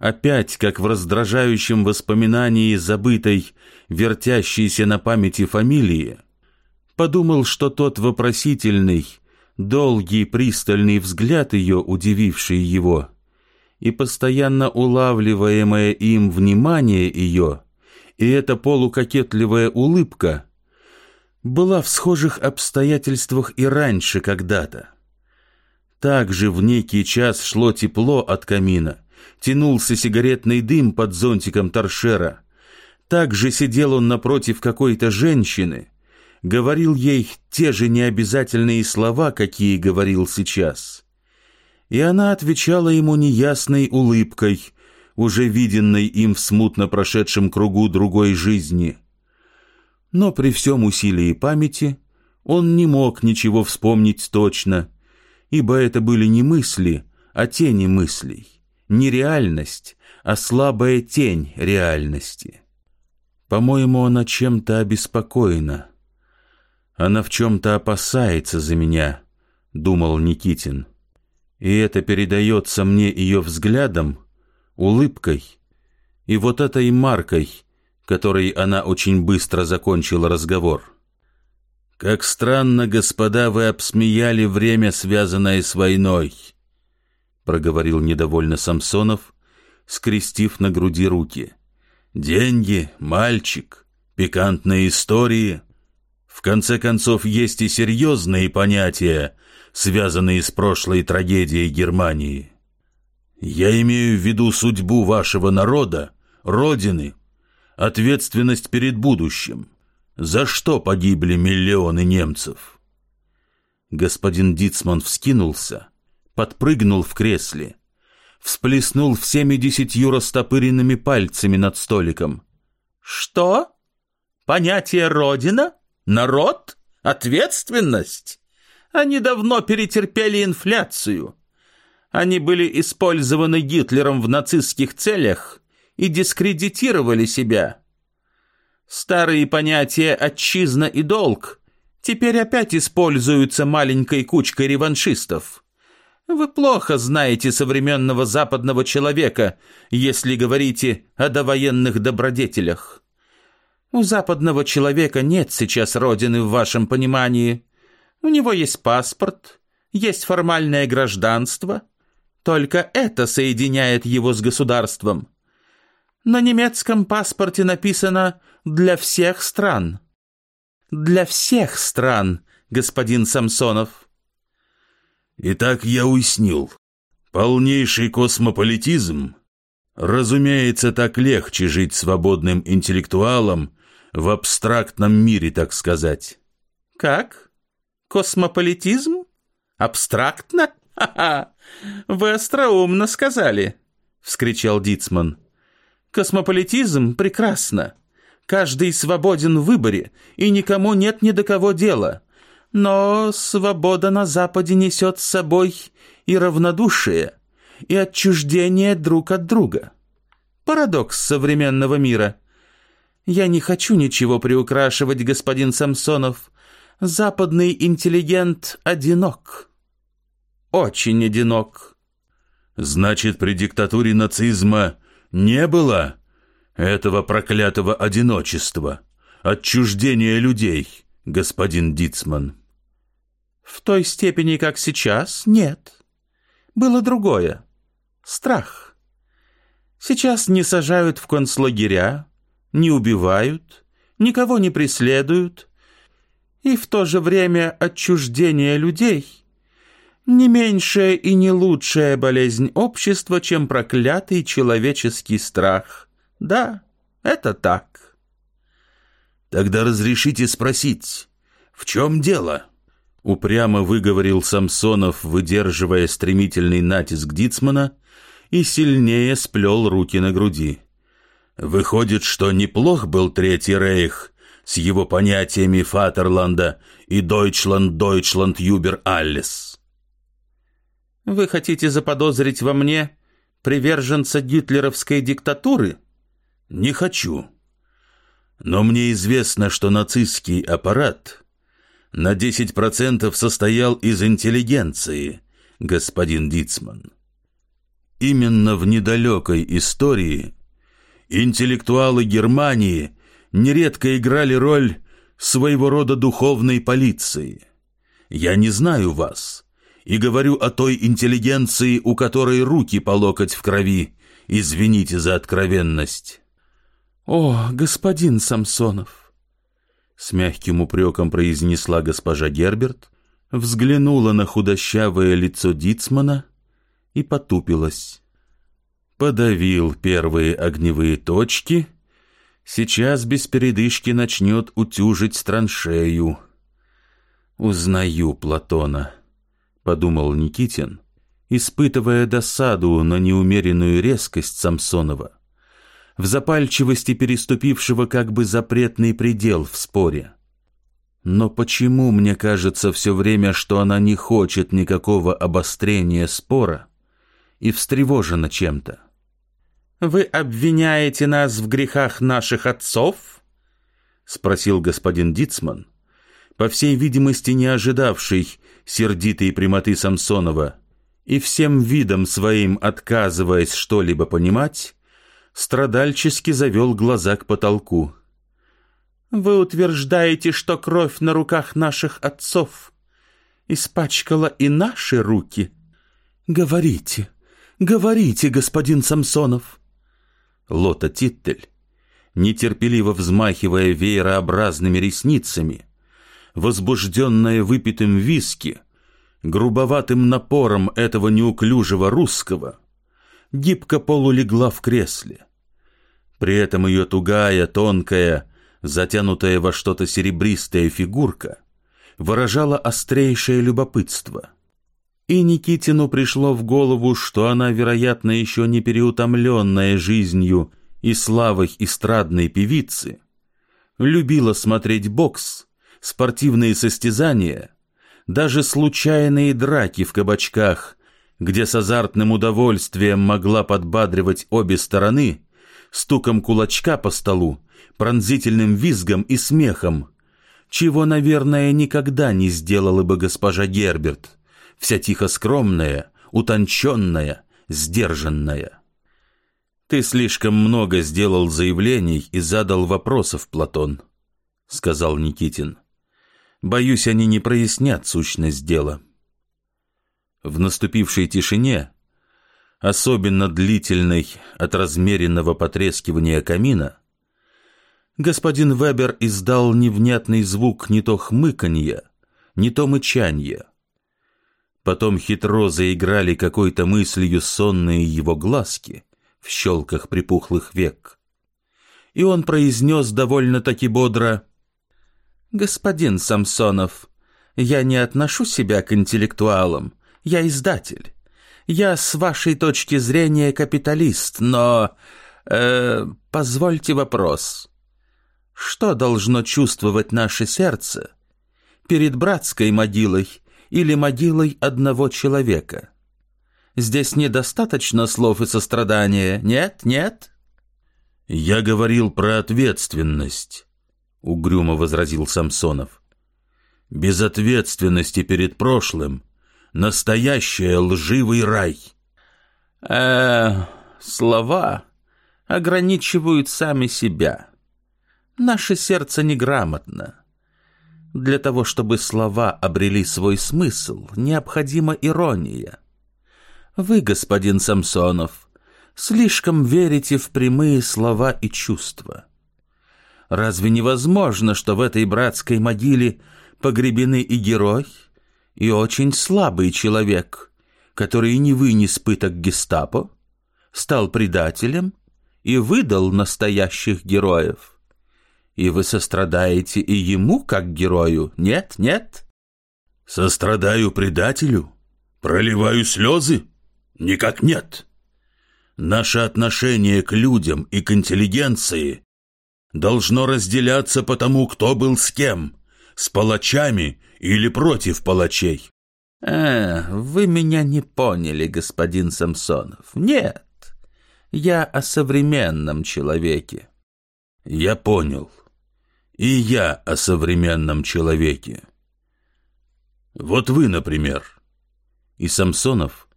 опять, как в раздражающем воспоминании забытой, вертящейся на памяти фамилии, подумал, что тот вопросительный, долгий пристальный взгляд ее, удививший его, и постоянно улавливаемое им внимание ее, и эта полукокетливая улыбка была в схожих обстоятельствах и раньше когда-то. Также в некий час шло тепло от камина, тянулся сигаретный дым под зонтиком торшера. Также сидел он напротив какой-то женщины, говорил ей те же необязательные слова, какие говорил сейчас. И она отвечала ему неясной улыбкой, уже виденной им в смутно прошедшем кругу другой жизни. Но при всем усилии памяти он не мог ничего вспомнить точно, ибо это были не мысли, а тени мыслей, не реальность, а слабая тень реальности. По-моему, она чем-то обеспокоена. Она в чем-то опасается за меня, думал Никитин. И это передается мне ее взглядом, улыбкой и вот этой маркой, которой она очень быстро закончила разговор. «Как странно, господа, вы обсмеяли время, связанное с войной», — проговорил недовольно Самсонов, скрестив на груди руки. «Деньги, мальчик, пикантные истории». В конце концов, есть и серьезные понятия, связанные с прошлой трагедией Германии. Я имею в виду судьбу вашего народа, Родины, ответственность перед будущим. За что погибли миллионы немцев? Господин Дицман вскинулся, подпрыгнул в кресле, всплеснул всеми десятью растопыренными пальцами над столиком. «Что? Понятие «Родина»?» Народ? Ответственность? Они давно перетерпели инфляцию. Они были использованы Гитлером в нацистских целях и дискредитировали себя. Старые понятия «отчизна» и «долг» теперь опять используются маленькой кучкой реваншистов. Вы плохо знаете современного западного человека, если говорите о довоенных добродетелях. У западного человека нет сейчас родины в вашем понимании. У него есть паспорт, есть формальное гражданство. Только это соединяет его с государством. На немецком паспорте написано «для всех стран». Для всех стран, господин Самсонов. Итак, я уяснил. Полнейший космополитизм. Разумеется, так легче жить свободным интеллектуалом, в абстрактном мире, так сказать. Как? Космополитизм? Абстрактно? Ха-ха! Вы остроумно сказали, вскричал Дицман. Космополитизм прекрасно. Каждый свободен в выборе, и никому нет ни до кого дела. Но свобода на Западе несет с собой и равнодушие, и отчуждение друг от друга. Парадокс современного мира. Я не хочу ничего приукрашивать, господин Самсонов. Западный интеллигент одинок. Очень одинок. Значит, при диктатуре нацизма не было этого проклятого одиночества, отчуждения людей, господин Дицман? В той степени, как сейчас, нет. Было другое. Страх. Сейчас не сажают в концлагеря, не убивают, никого не преследуют, и в то же время отчуждение людей — не меньшая и не лучшая болезнь общества, чем проклятый человеческий страх. Да, это так. Тогда разрешите спросить, в чем дело? Упрямо выговорил Самсонов, выдерживая стремительный натиск Дицмана, и сильнее сплел руки на груди. Выходит, что неплох был Третий Рейх с его понятиями Фатерланда и Дойчланд, Дойчланд, Юбер, Аллес. Вы хотите заподозрить во мне приверженца гитлеровской диктатуры? Не хочу. Но мне известно, что нацистский аппарат на 10% состоял из интеллигенции, господин Дицман. Именно в недалекой истории интеллектуалы Германии нередко играли роль своего рода духовной полиции. Я не знаю вас, и говорю о той интеллигенции, у которой руки по локоть в крови. Извините за откровенность. О, господин Самсонов! С мягким упреком произнесла госпожа Герберт, взглянула на худощавое лицо Дицмана и потупилась. Подавил первые огневые точки, сейчас без передышки начнет утюжить траншею. Узнаю Платона. — подумал Никитин, испытывая досаду на неумеренную резкость Самсонова, в запальчивости переступившего как бы запретный предел в споре. Но почему мне кажется все время, что она не хочет никакого обострения спора и встревожена чем-то? «Вы обвиняете нас в грехах наших отцов?» — спросил господин Дицман, по всей видимости не ожидавший сердитой прямоты Самсонова, и всем видом своим отказываясь что-либо понимать, страдальчески завел глаза к потолку. «Вы утверждаете, что кровь на руках наших отцов испачкала и наши руки?» «Говорите, говорите, господин Самсонов!» Лота Титтель, нетерпеливо взмахивая веерообразными ресницами, возбужденная выпитым виски, грубоватым напором этого неуклюжего русского, гибко полулегла в кресле. При этом ее тугая, тонкая, затянутая во что-то серебристая фигурка выражала острейшее любопытство. И Никитину пришло в голову, что она, вероятно, еще не переутомленная жизнью и славой эстрадной певицы, любила смотреть бокс спортивные состязания, даже случайные драки в кабачках, где с азартным удовольствием могла подбадривать обе стороны, стуком кулачка по столу, пронзительным визгом и смехом, чего, наверное, никогда не сделала бы госпожа Герберт, вся тихо скромная, утонченная, сдержанная. Ты слишком много сделал заявлений и задал вопросов, Платон, — сказал Никитин. Боюсь, они не прояснят сущность дела. В наступившей тишине, особенно длительной от размеренного потрескивания камина, господин Вебер издал невнятный звук не то хмыканья, не то мычанья. Потом хитро заиграли какой-то мыслью сонные его глазки в щелках припухлых век. И он произнес довольно-таки бодро «Господин Самсонов, я не отношу себя к интеллектуалам, я издатель. Я с вашей точки зрения капиталист, но Э, позвольте вопрос. Что должно чувствовать наше сердце перед братской могилой или могилой одного человека? Здесь недостаточно слов и сострадания, нет, нет? Я говорил про ответственность, угрюмо возразил Самсонов. Без ответственности перед прошлым настоящий лживый рай. Э, слова ограничивают сами себя. Наше сердце неграмотно. Для того, чтобы слова обрели свой смысл, необходима ирония. Вы, господин Самсонов, слишком верите в прямые слова и чувства. Разве невозможно, что в этой братской могиле погребены и герой, и очень слабый человек, который не вынес пыток гестапо, стал предателем и выдал настоящих героев? И вы сострадаете и ему, как герою, нет, нет? Сострадаю предателю? Проливаю слезы? Никак нет. Наше отношение к людям и к интеллигенции должно разделяться по тому, кто был с кем, с палачами или против палачей. «Э, вы меня не поняли, господин Самсонов. Нет, я о современном человеке». «Я понял и я о современном человеке. Вот вы, например. И Самсонов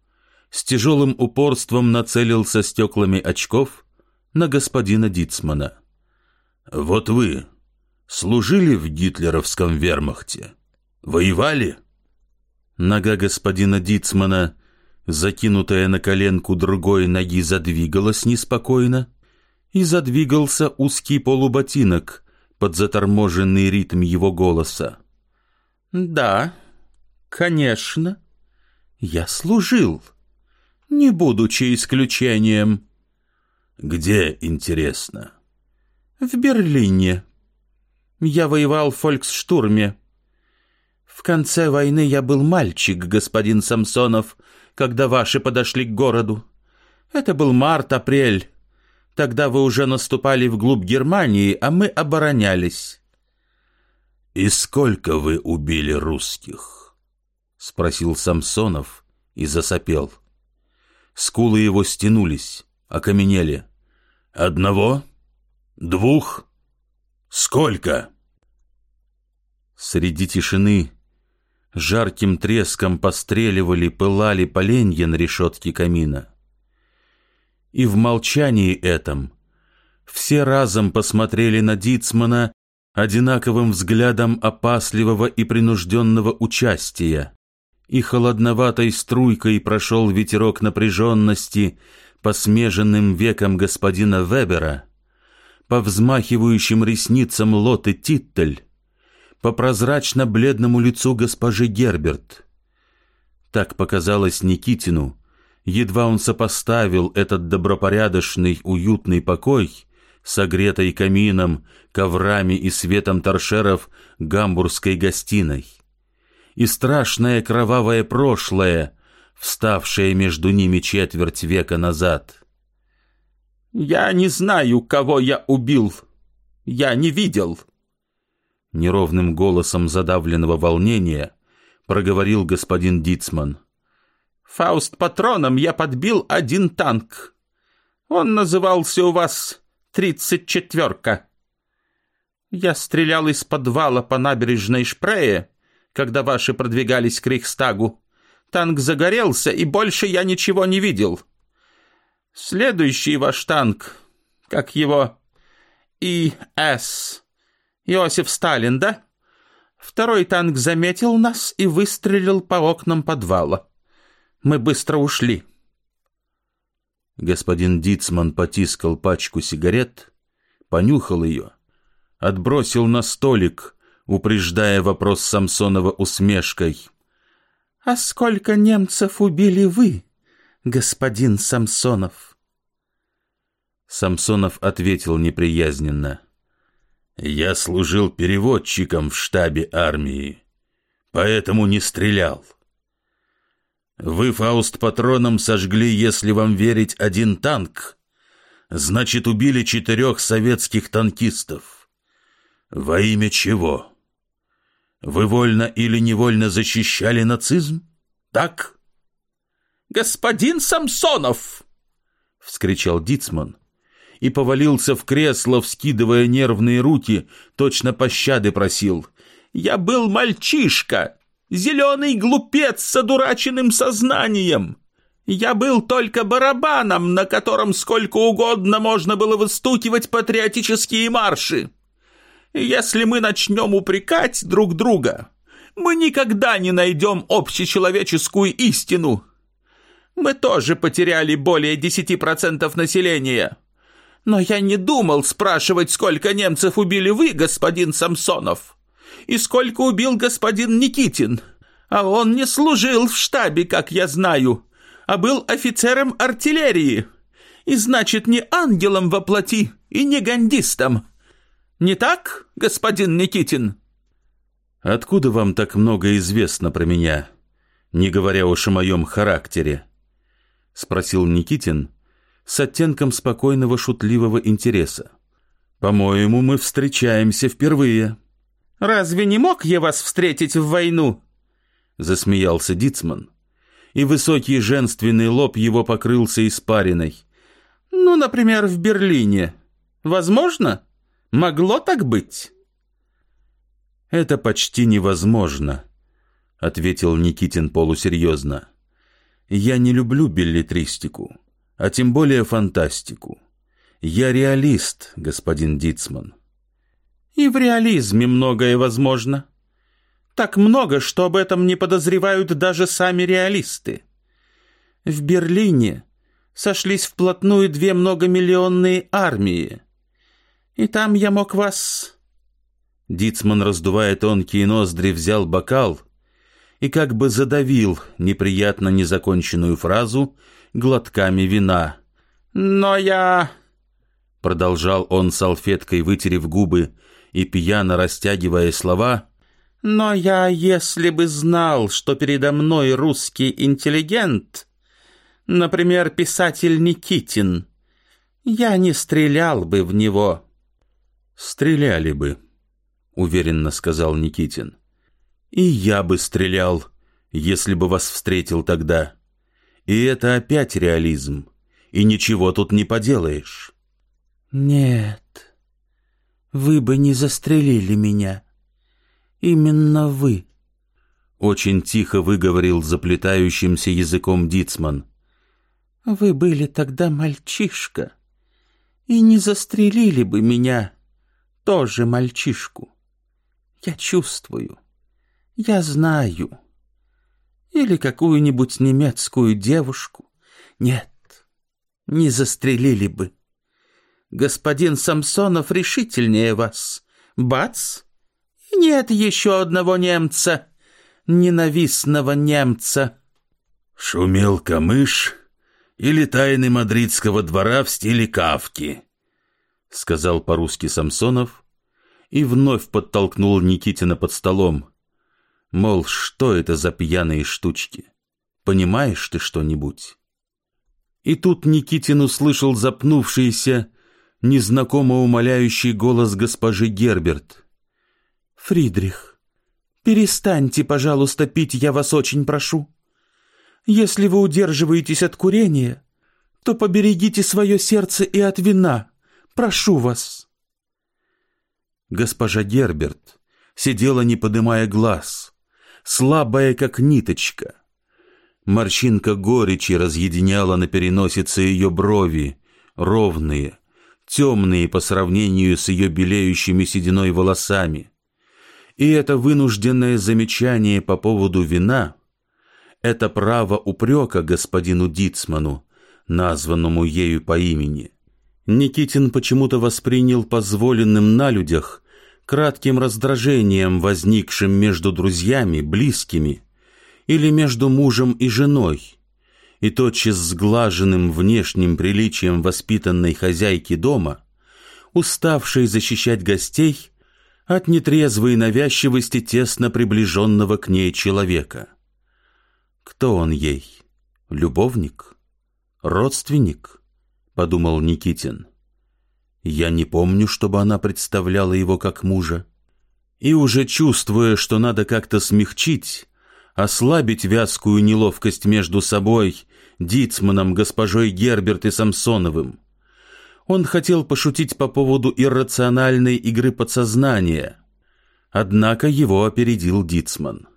с тяжелым упорством нацелился стеклами очков на господина Дицмана. Вот вы служили в гитлеровском вермахте? Воевали? Нога господина Дицмана, закинутая на коленку другой ноги, задвигалась неспокойно, и задвигался узкий полуботинок, под заторможенный ритм его голоса. «Да, конечно, я служил, не будучи исключением». «Где, интересно?» «В Берлине. Я воевал в фольксштурме. В конце войны я был мальчик, господин Самсонов, когда ваши подошли к городу. Это был март-апрель. Тогда вы уже наступали вглубь Германии, а мы оборонялись. «И сколько вы убили русских?» — спросил Самсонов и засопел. Скулы его стянулись, окаменели. «Одного? Двух? Сколько?» Среди тишины жарким треском постреливали, пылали поленья на решетке камина. И в молчании этом все разом посмотрели на Дицмана одинаковым взглядом опасливого и принужденного участия, и холодноватой струйкой прошел ветерок напряженности по смеженным векам господина Вебера, по взмахивающим ресницам Лоты Титтель, по прозрачно-бледному лицу госпожи Герберт. Так показалось Никитину, едва он сопоставил этот добропорядочный, уютный покой, согретый камином, коврами и светом торшеров гамбургской гостиной, и страшное кровавое прошлое, вставшее между ними четверть века назад. «Я не знаю, кого я убил. Я не видел». Неровным голосом задавленного волнения проговорил господин Дицман. Фауст-патроном я подбил один танк. Он назывался у вас «Тридцать четверка». Я стрелял из подвала по набережной Шпрее, когда ваши продвигались к Рейхстагу. Танк загорелся, и больше я ничего не видел. Следующий ваш танк, как его... И.С. Иосиф Сталин, да? Второй танк заметил нас и выстрелил по окнам подвала. Мы быстро ушли. Господин Дицман потискал пачку сигарет, понюхал ее, отбросил на столик, упреждая вопрос Самсонова усмешкой. «А сколько немцев убили вы, господин Самсонов?» Самсонов ответил неприязненно. «Я служил переводчиком в штабе армии, поэтому не стрелял. Вы, Фауст, патроном сожгли, если вам верить, один танк, Значит, убили четырех советских танкистов. Во имя чего? Вы вольно или невольно защищали нацизм? Так? Господин Самсонов! Вскричал Дицман и повалился в кресло, вскидывая нервные руки, точно пощады просил. «Я был мальчишка, зеленый глупец с одураченным сознанием. Я был только барабаном, на котором сколько угодно можно было выстукивать патриотические марши. Если мы начнем упрекать друг друга, мы никогда не найдем общечеловеческую истину. Мы тоже потеряли более 10% населения. Но я не думал спрашивать, сколько немцев убили вы, господин Самсонов, и сколько убил господин Никитин. А он не служил в штабе, как я знаю, а был офицером артиллерии. И значит, не ангелом во плоти и не гандистом. Не так, господин Никитин?» «Откуда вам так много известно про меня, не говоря уж о моем характере?» — спросил Никитин с оттенком спокойного шутливого интереса. «По-моему, мы встречаемся впервые». «Разве не мог я вас встретить в войну?» — засмеялся Дицман и высокий женственный лоб его покрылся испариной. «Ну, например, в Берлине. Возможно? Могло так быть?» «Это почти невозможно», — ответил Никитин полусерьезно. «Я не люблю билетристику, а тем более фантастику. Я реалист, господин Дицман». «И в реализме многое возможно», так много, что об этом не подозревают даже сами реалисты. В Берлине сошлись вплотную две многомиллионные армии. И там я мог вас...» Дицман, раздувая тонкие ноздри, взял бокал и как бы задавил неприятно незаконченную фразу глотками вина. «Но я...» Продолжал он салфеткой, вытерев губы и пьяно растягивая слова — но я, если бы знал, что передо мной русский интеллигент, например, писатель Никитин, я не стрелял бы в него. Стреляли бы, уверенно сказал Никитин. И я бы стрелял, если бы вас встретил тогда. И это опять реализм, и ничего тут не поделаешь. Нет, вы бы не застрелили меня. Именно вы. Очень тихо выговорил заплетающимся языком Дицман. Вы были тогда мальчишка и не застрелили бы меня, тоже мальчишку. Я чувствую, я знаю. Или какую-нибудь немецкую девушку. Нет, не застрелили бы. Господин Самсонов решительнее вас. Бац! Нет еще одного немца, ненавистного немца. Шумел камыш или тайны мадридского двора в стиле кавки, сказал по-русски Самсонов и вновь подтолкнул Никитина под столом. Мол, что это за пьяные штучки? Понимаешь ты что-нибудь? И тут Никитин услышал запнувшийся, незнакомо умоляющий голос госпожи Герберт — Фридрих, перестаньте, пожалуйста, пить, я вас очень прошу. Если вы удерживаетесь от курения, то поберегите свое сердце и от вина. Прошу вас. Госпожа Герберт сидела, не подымая глаз, слабая, как ниточка. Морщинка горечи разъединяла на переносице ее брови, ровные, темные по сравнению с ее белеющими сединой волосами. И это вынужденное замечание по поводу вина, это право упрека господину Дицману, названному ею по имени, Никитин почему-то воспринял позволенным на людях кратким раздражением, возникшим между друзьями, близкими, или между мужем и женой, и тотчас сглаженным внешним приличием воспитанной хозяйки дома, уставшей защищать гостей, от нетрезвой навязчивости тесно приближенного к ней человека. Кто он ей? Любовник? Родственник? — подумал Никитин. Я не помню, чтобы она представляла его как мужа. И уже чувствуя, что надо как-то смягчить, ослабить вязкую неловкость между собой, Дицманом, госпожой Герберт и Самсоновым, он хотел пошутить по поводу иррациональной игры подсознания. Однако его опередил Дицман.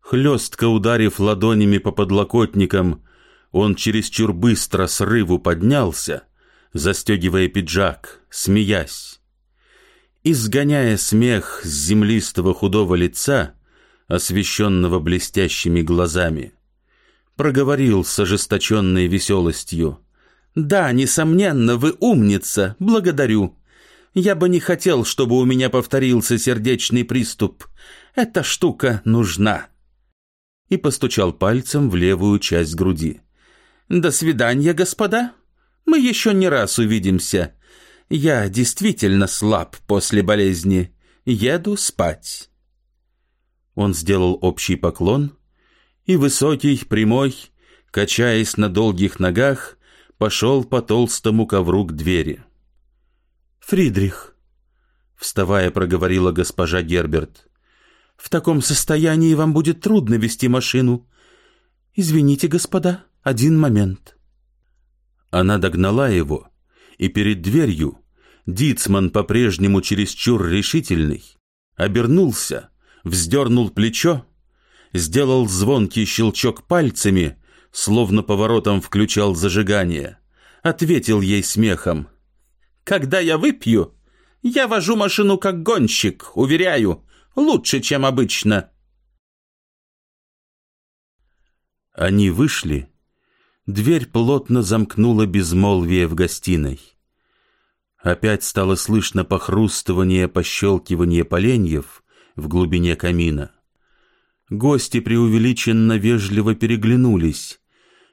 Хлестко ударив ладонями по подлокотникам, он чересчур быстро срыву поднялся, застегивая пиджак, смеясь. Изгоняя смех с землистого худого лица, освещенного блестящими глазами, проговорил с ожесточенной веселостью. «Да, несомненно, вы умница, благодарю. Я бы не хотел, чтобы у меня повторился сердечный приступ. Эта штука нужна». И постучал пальцем в левую часть груди. «До свидания, господа. Мы еще не раз увидимся. Я действительно слаб после болезни. Еду спать». Он сделал общий поклон, и высокий, прямой, качаясь на долгих ногах, пошел по толстому ковру к двери. «Фридрих», — вставая, проговорила госпожа Герберт, — «в таком состоянии вам будет трудно вести машину. Извините, господа, один момент». Она догнала его, и перед дверью Дицман, по-прежнему чересчур решительный, обернулся, вздернул плечо, сделал звонкий щелчок пальцами, словно поворотом включал зажигание, ответил ей смехом. «Когда я выпью, я вожу машину как гонщик, уверяю, лучше, чем обычно». Они вышли. Дверь плотно замкнула безмолвие в гостиной. Опять стало слышно похрустывание, пощелкивание поленьев в глубине камина. Гости преувеличенно вежливо переглянулись,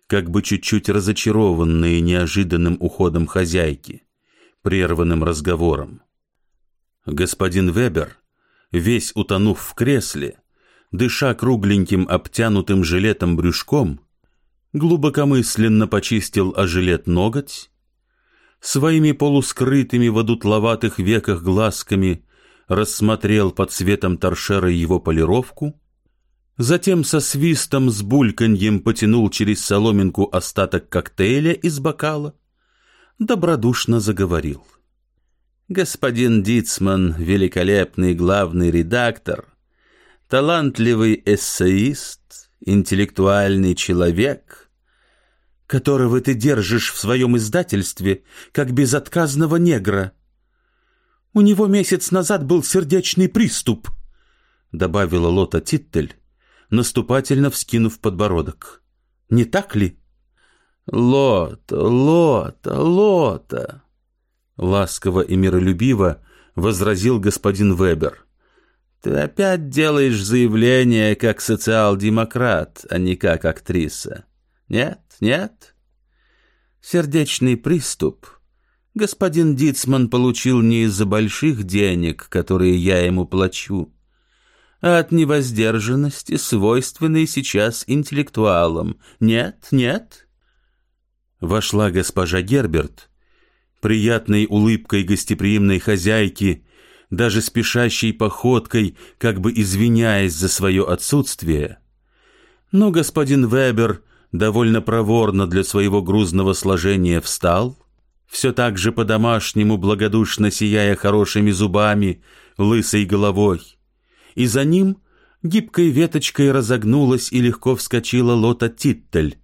как бы чуть-чуть разочарованные неожиданным уходом хозяйки, прерванным разговором. Господин Вебер, весь утонув в кресле, дыша кругленьким обтянутым жилетом брюшком, глубокомысленно почистил о жилет ноготь, своими полускрытыми в одутловатых веках глазками рассмотрел под светом торшера его полировку, затем со свистом с бульканьем потянул через соломинку остаток коктейля из бокала, добродушно заговорил. Господин Дицман — великолепный главный редактор, талантливый эссеист, интеллектуальный человек, которого ты держишь в своем издательстве как безотказного негра. У него месяц назад был сердечный приступ, — добавила Лота Титтель, наступательно вскинув подбородок. «Не так ли?» «Лота, Лота, Лота!» Ласково и миролюбиво возразил господин Вебер. «Ты опять делаешь заявление как социал-демократ, а не как актриса. Нет, нет?» Сердечный приступ господин Дицман получил не из-за больших денег, которые я ему плачу, а от невоздержанности, свойственной сейчас интеллектуалам. Нет, нет. Вошла госпожа Герберт, приятной улыбкой гостеприимной хозяйки, даже спешащей походкой, как бы извиняясь за свое отсутствие. Но господин Вебер довольно проворно для своего грузного сложения встал, все так же по-домашнему благодушно сияя хорошими зубами, лысой головой, и за ним гибкой веточкой разогнулась и легко вскочила лота Титтель,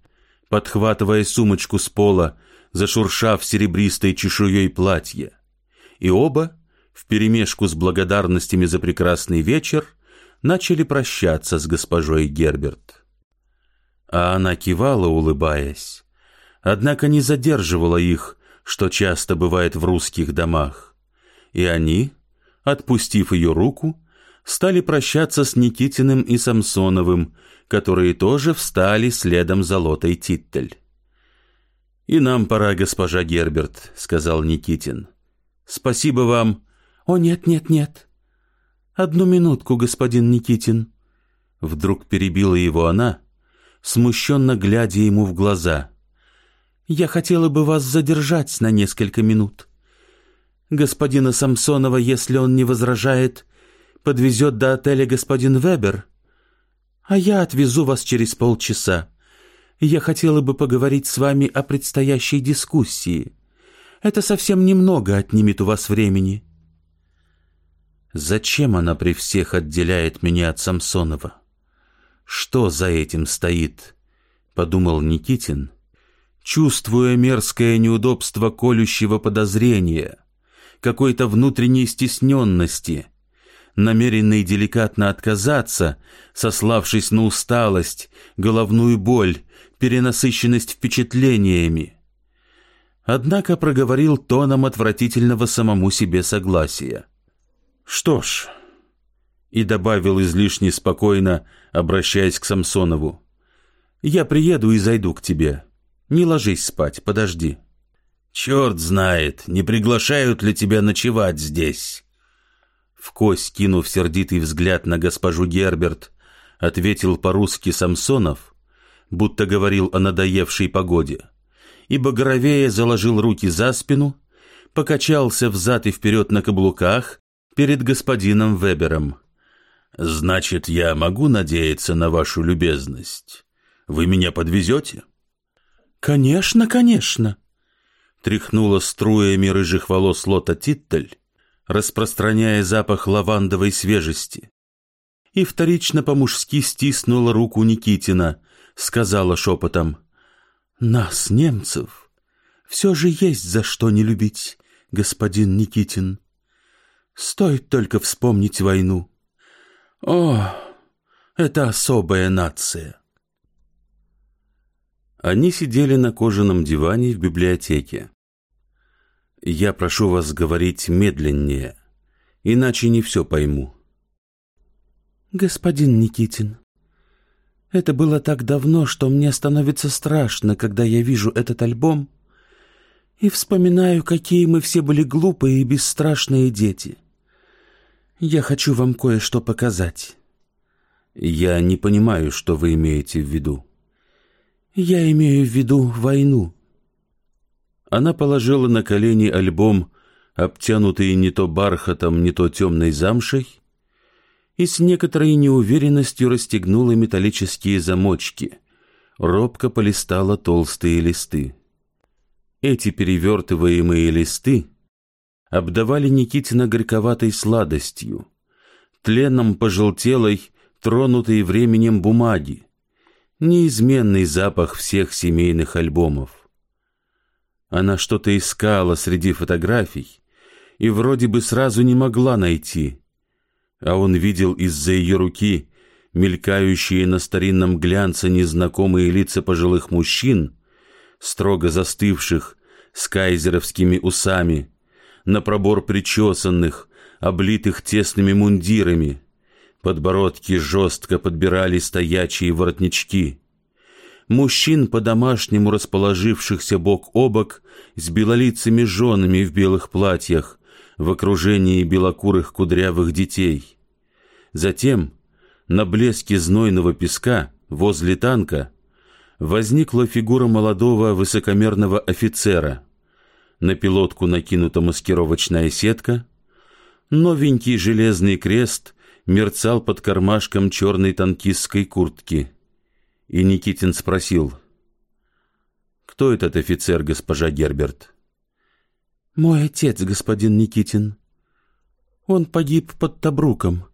подхватывая сумочку с пола, зашуршав серебристой чешуей платья. И оба, вперемешку с благодарностями за прекрасный вечер, начали прощаться с госпожой Герберт. А она кивала, улыбаясь, однако не задерживала их, что часто бывает в русских домах, и они, отпустив ее руку, стали прощаться с Никитиным и Самсоновым, которые тоже встали следом за Лотой Титтель. «И нам пора, госпожа Герберт», — сказал Никитин. «Спасибо вам». «О, нет, нет, нет. Одну минутку, господин Никитин». Вдруг перебила его она, смущенно глядя ему в глаза. Я хотела бы вас задержать на несколько минут. Господина Самсонова, если он не возражает, подвезет до отеля господин Вебер, а я отвезу вас через полчаса. Я хотела бы поговорить с вами о предстоящей дискуссии. Это совсем немного отнимет у вас времени». Зачем она при всех отделяет меня от Самсонова? Что за этим стоит? Подумал Никитин, чувствуя мерзкое неудобство колющего подозрения, какой-то внутренней стесненности, намеренный деликатно отказаться, сославшись на усталость, головную боль, перенасыщенность впечатлениями. Однако проговорил тоном отвратительного самому себе согласия. «Что ж...» И добавил излишне спокойно, обращаясь к Самсонову. «Я приеду и зайду к тебе. Не ложись спать, подожди». «Черт знает, не приглашают ли тебя ночевать здесь?» В кость, кинув сердитый взгляд на госпожу Герберт, ответил по-русски Самсонов, будто говорил о надоевшей погоде, и багровее заложил руки за спину, покачался взад и вперед на каблуках перед господином Вебером. «Значит, я могу надеяться на вашу любезность? Вы меня подвезете?» «Конечно, конечно!» Тряхнула струями рыжих волос Лота Титтель, распространяя запах лавандовой свежести. И вторично по-мужски стиснула руку Никитина, сказала шепотом, «Нас, немцев, все же есть за что не любить, господин Никитин. Стоит только вспомнить войну. О, это особая нация. Они сидели на кожаном диване в библиотеке. Я прошу вас говорить медленнее, иначе не все пойму. Господин Никитин, это было так давно, что мне становится страшно, когда я вижу этот альбом и вспоминаю, какие мы все были глупые и бесстрашные дети. Я хочу вам кое-что показать. Я не понимаю, что вы имеете в виду. Я имею в виду войну. Она положила на колени альбом, обтянутый не то бархатом, не то темной замшей, и с некоторой неуверенностью расстегнула металлические замочки, робко полистала толстые листы. Эти перевертываемые листы обдавали Никитина горьковатой сладостью, тленом пожелтелой, тронутой временем бумаги, неизменный запах всех семейных альбомов. Она что-то искала среди фотографий и вроде бы сразу не могла найти, а он видел из-за ее руки мелькающие на старинном глянце незнакомые лица пожилых мужчин, строго застывших, с кайзеровскими усами, на пробор причесанных, облитых тесными мундирами. Подбородки жестко подбирали стоячие воротнички. Мужчин, по-домашнему расположившихся бок о бок, с белолицами женами в белых платьях, в окружении белокурых кудрявых детей. Затем, на блеске знойного песка, возле танка, возникла фигура молодого высокомерного офицера — на пилотку накинута маскировочная сетка, новенький железный крест мерцал под кармашком черной танкистской куртки. И Никитин спросил, «Кто этот офицер, госпожа Герберт?» «Мой отец, господин Никитин. Он погиб под Табруком,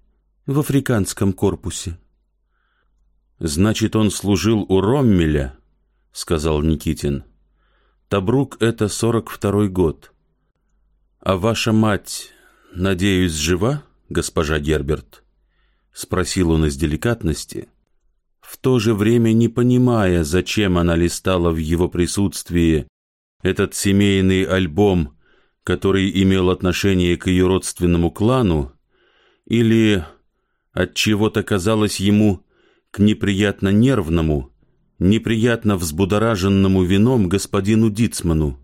в африканском корпусе». «Значит, он служил у Роммеля?» — сказал Никитин. Табрук — это сорок второй год. А ваша мать, надеюсь, жива, госпожа Герберт? Спросил он из деликатности, в то же время не понимая, зачем она листала в его присутствии этот семейный альбом, который имел отношение к ее родственному клану, или от чего-то казалось ему к неприятно нервному, неприятно взбудораженному вином господину Дицману,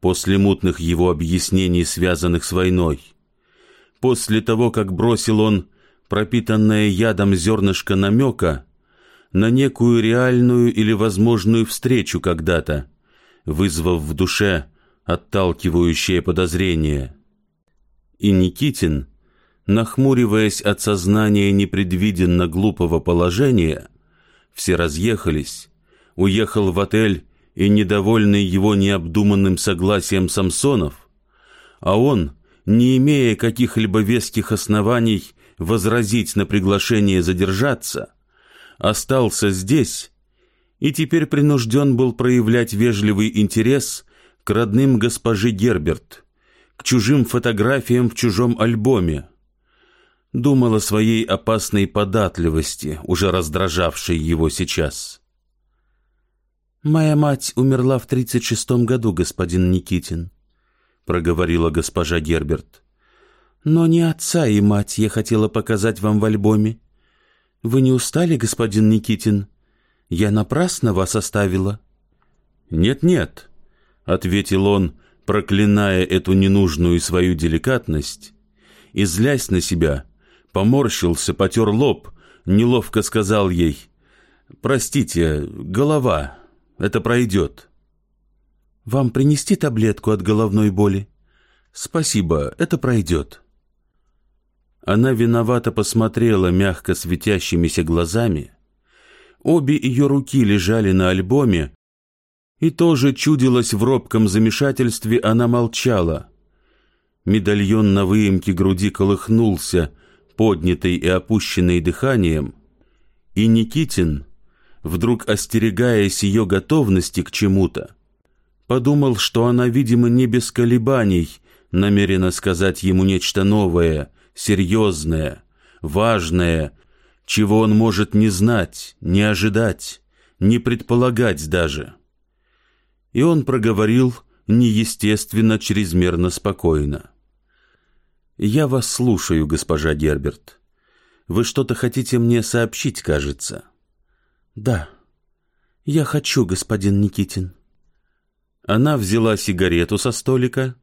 после мутных его объяснений, связанных с войной, после того, как бросил он пропитанное ядом зернышко намека на некую реальную или возможную встречу когда-то вызвав в душе отталкивающее подозрение. И Никитин, нахмуриваясь от сознания непредвиденно глупого положения, все разъехались, уехал в отель и, недовольный его необдуманным согласием Самсонов, а он, не имея каких-либо веских оснований возразить на приглашение задержаться, остался здесь и теперь принужден был проявлять вежливый интерес к родным госпожи Герберт, к чужим фотографиям в чужом альбоме. Думал о своей опасной податливости, уже раздражавшей его сейчас. «Моя мать умерла в тридцать шестом году, господин Никитин», — проговорила госпожа Герберт. «Но не отца и мать я хотела показать вам в альбоме. Вы не устали, господин Никитин? Я напрасно вас оставила?» «Нет-нет», — ответил он, проклиная эту ненужную свою деликатность, и, злясь на себя, поморщился, потер лоб, неловко сказал ей, «Простите, голова, это пройдет». «Вам принести таблетку от головной боли?» «Спасибо, это пройдет». Она виновато посмотрела мягко светящимися глазами. Обе ее руки лежали на альбоме, и тоже чудилось в робком замешательстве, она молчала. Медальон на выемке груди колыхнулся, поднятый и опущенный дыханием, и Никитин, вдруг остерегаясь ее готовности к чему-то, подумал, что она, видимо, не без колебаний намерена сказать ему нечто новое, серьезное, важное, чего он может не знать, не ожидать, не предполагать даже и он проговорил неестественно, чрезмерно спокойно. «Я вас слушаю, госпожа Герберт. Вы что-то хотите мне сообщить, кажется?» «Да, я хочу, господин Никитин». Она взяла сигарету со столика,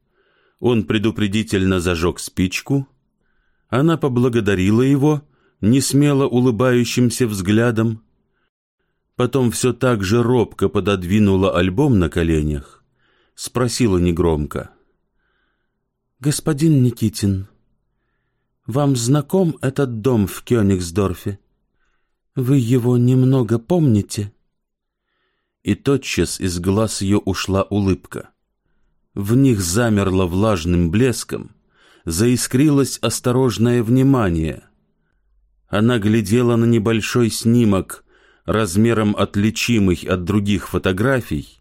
он предупредительно зажег спичку, она поблагодарила его, не смело улыбающимся взглядом, потом все так же робко пододвинула альбом на коленях, спросила негромко. «Господин Никитин, вам знаком этот дом в Кёнигсдорфе? Вы его немного помните?» И тотчас из глаз ее ушла улыбка. В них замерло влажным блеском, заискрилось осторожное внимание. Она глядела на небольшой снимок — размером отличимый от других фотографий,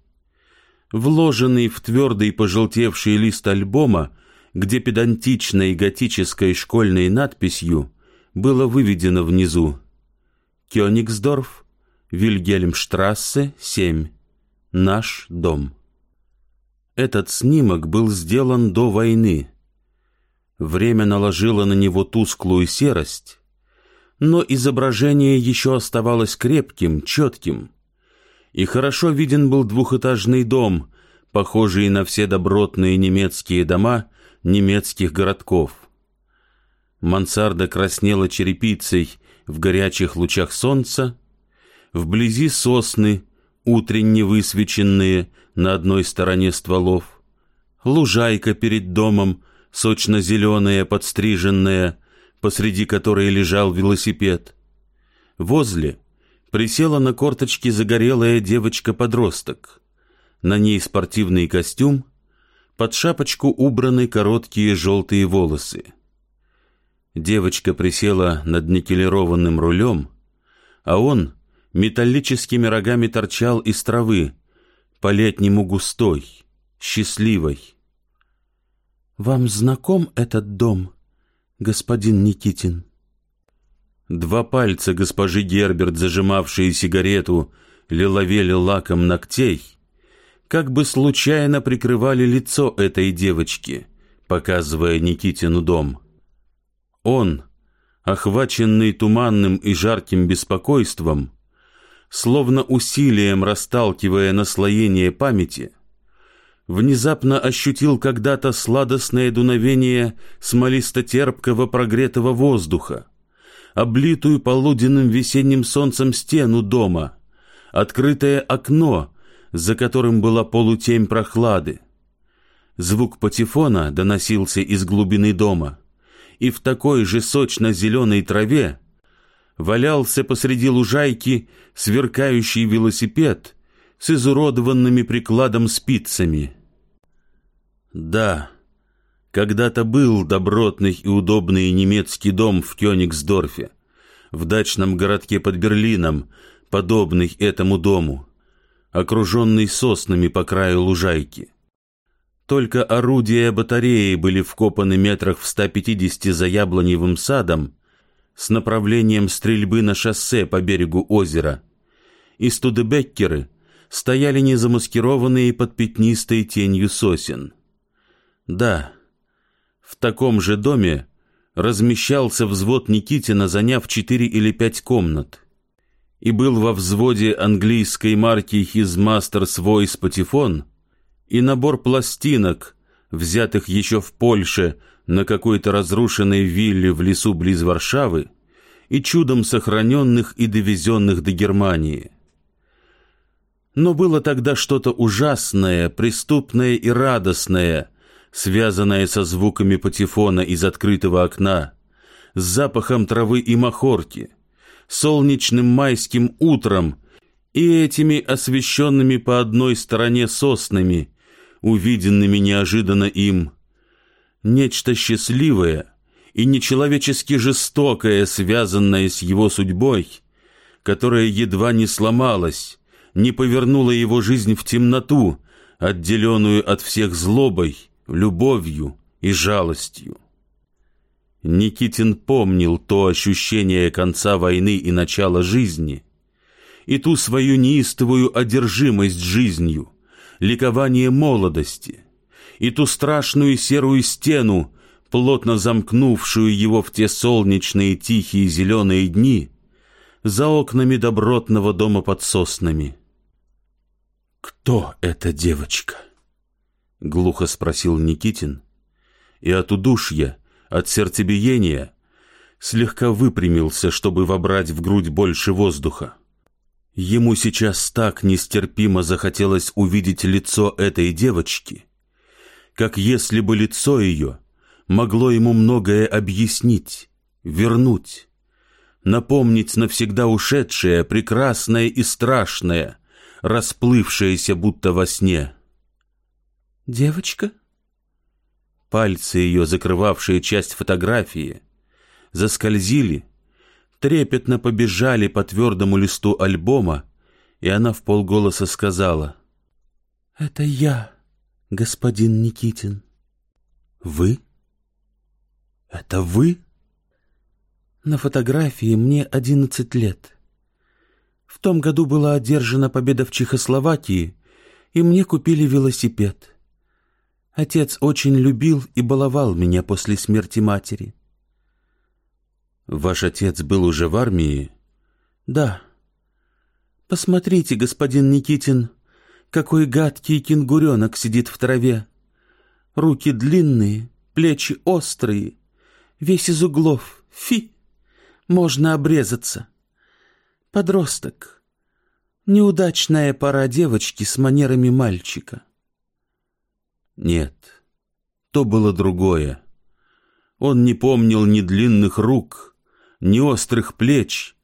вложенный в твердый пожелтевший лист альбома, где педантичной готической школьной надписью было выведено внизу «Кёнигсдорф, Вильгельмштрассе, 7. Наш дом». Этот снимок был сделан до войны. Время наложило на него тусклую серость, но изображение еще оставалось крепким, четким. И хорошо виден был двухэтажный дом, похожий на все добротные немецкие дома немецких городков. Мансарда краснела черепицей в горячих лучах солнца, вблизи сосны, утренне высвеченные на одной стороне стволов, лужайка перед домом, сочно-зеленая, подстриженная, посреди которой лежал велосипед. Возле присела на корточки загорелая девочка-подросток. На ней спортивный костюм, под шапочку убраны короткие желтые волосы. Девочка присела над никелированным рулем, а он металлическими рогами торчал из травы, по-летнему густой, счастливой. «Вам знаком этот дом?» господин Никитин. Два пальца госпожи Герберт, зажимавшие сигарету, лиловели лаком ногтей, как бы случайно прикрывали лицо этой девочки, показывая Никитину дом. Он, охваченный туманным и жарким беспокойством, словно усилием расталкивая наслоение памяти, внезапно ощутил когда-то сладостное дуновение смолисто-терпкого прогретого воздуха, облитую полуденным весенним солнцем стену дома, открытое окно, за которым была полутемь прохлады. Звук патефона доносился из глубины дома, и в такой же сочно-зеленой траве валялся посреди лужайки сверкающий велосипед с изуродованными прикладом спицами. Да, когда-то был добротный и удобный немецкий дом в Кёнигсдорфе, в дачном городке под Берлином, подобный этому дому, окруженный соснами по краю лужайки. Только орудия батареи были вкопаны метрах в 150 за яблоневым садом с направлением стрельбы на шоссе по берегу озера, и студебеккеры стояли незамаскированные под пятнистой тенью сосен. Да, в таком же доме размещался взвод Никитина, заняв четыре или пять комнат, и был во взводе английской марки His Master's Voice Патефон и набор пластинок, взятых еще в Польше на какой-то разрушенной вилле в лесу близ Варшавы и чудом сохраненных и довезенных до Германии. Но было тогда что-то ужасное, преступное и радостное, связанное со звуками патефона из открытого окна, с запахом травы и махорки, солнечным майским утром и этими освещенными по одной стороне соснами, увиденными неожиданно им. Нечто счастливое и нечеловечески жестокое, связанное с его судьбой, которая едва не сломалась, не повернула его жизнь в темноту, отделенную от всех злобой, любовью и жалостью. Никитин помнил то ощущение конца войны и начала жизни, и ту свою неистовую одержимость жизнью, ликование молодости, и ту страшную серую стену, плотно замкнувшую его в те солнечные тихие зеленые дни, за окнами добротного дома под соснами. «Кто эта девочка?» — глухо спросил Никитин, и от удушья, от сердцебиения, слегка выпрямился, чтобы вобрать в грудь больше воздуха. Ему сейчас так нестерпимо захотелось увидеть лицо этой девочки, как если бы лицо ее могло ему многое объяснить, вернуть, напомнить навсегда ушедшее, прекрасное и страшное, расплывшееся будто во сне. «Девочка?» Пальцы ее, закрывавшие часть фотографии, заскользили, трепетно побежали по твердому листу альбома, и она в полголоса сказала. «Это я, господин Никитин». «Вы? Это вы?» На фотографии мне одиннадцать лет. В том году была одержана победа в Чехословакии, и мне купили велосипед. Отец очень любил и баловал меня после смерти матери. Ваш отец был уже в армии? Да. Посмотрите, господин Никитин, какой гадкий кенгуренок сидит в траве. Руки длинные, плечи острые, весь из углов. Фи! Можно обрезаться. Подросток. Неудачная пора девочки с манерами мальчика. Нет, то было другое. Он не помнил ни длинных рук, ни острых плеч,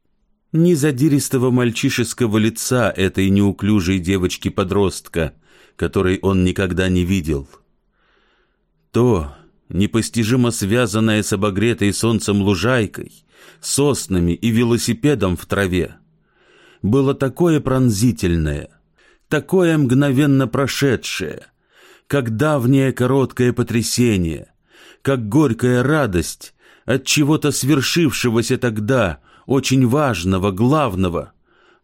ни задиристого мальчишеского лица этой неуклюжей девочки-подростка, которой он никогда не видел. То, непостижимо связанное с обогретой солнцем лужайкой, соснами и велосипедом в траве, было такое пронзительное, такое мгновенно прошедшее, как давнее короткое потрясение, как горькая радость от чего-то свершившегося тогда, очень важного, главного,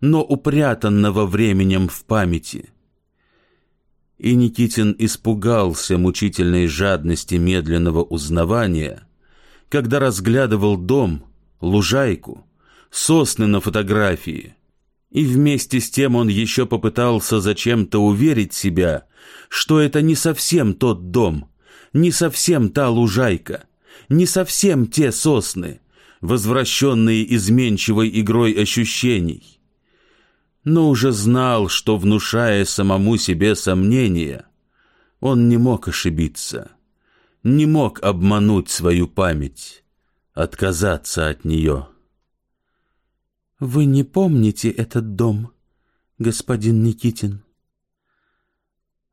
но упрятанного временем в памяти. И Никитин испугался мучительной жадности медленного узнавания, когда разглядывал дом, лужайку, сосны на фотографии, и вместе с тем он еще попытался зачем-то уверить себя, что это не совсем тот дом, не совсем та лужайка, не совсем те сосны, возвращенные изменчивой игрой ощущений. но уже знал, что, внушая самому себе сомнения, он не мог ошибиться, не мог обмануть свою память, отказаться от нее. «Вы не помните этот дом, господин Никитин?»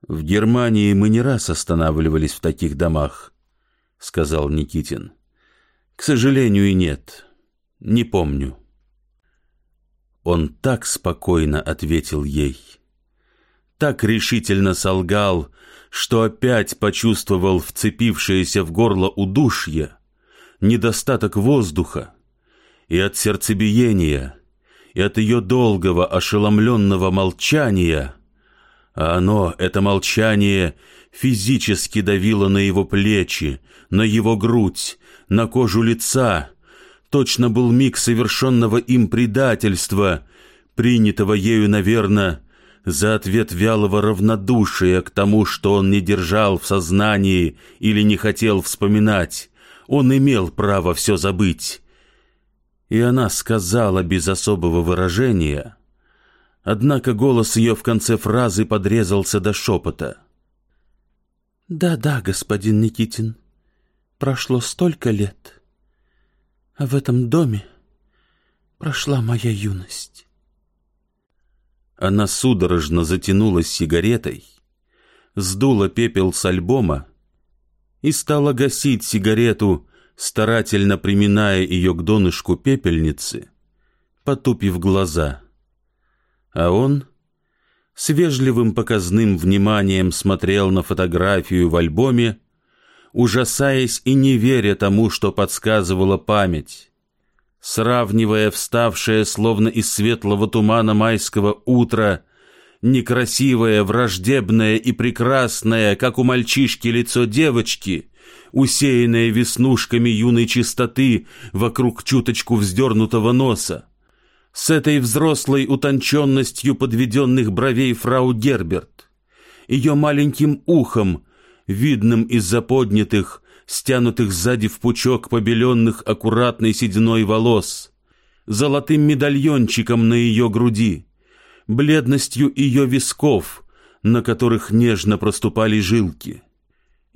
«В Германии мы не раз останавливались в таких домах», — сказал Никитин. «К сожалению, и нет. Не помню». Он так спокойно ответил ей, так решительно солгал, что опять почувствовал вцепившееся в горло удушье, недостаток воздуха, и от сердцебиения, и от ее долгого ошеломленного молчания, а оно, это молчание, физически давило на его плечи, на его грудь, на кожу лица, точно был миг совершенного им предательства, принятого ею, наверное, за ответ вялого равнодушия к тому, что он не держал в сознании или не хотел вспоминать. Он имел право все забыть. И она сказала без особого выражения, однако голос ее в конце фразы подрезался до шепота. «Да-да, господин Никитин, прошло столько лет» а в этом доме прошла моя юность. Она судорожно затянулась сигаретой, сдула пепел с альбома и стала гасить сигарету, старательно приминая ее к донышку пепельницы, потупив глаза. А он с вежливым показным вниманием смотрел на фотографию в альбоме, ужасаясь и не веря тому, что подсказывала память. Сравнивая вставшее, словно из светлого тумана майского утра, некрасивое, враждебное и прекрасное, как у мальчишки лицо девочки, усеянное веснушками юной чистоты вокруг чуточку вздернутого носа, с этой взрослой утонченностью подведенных бровей фрау Герберт, ее маленьким ухом, видным из-за поднятых, стянутых сзади в пучок побеленных аккуратной сединой волос, золотым медальончиком на ее груди, бледностью ее висков, на которых нежно проступали жилки.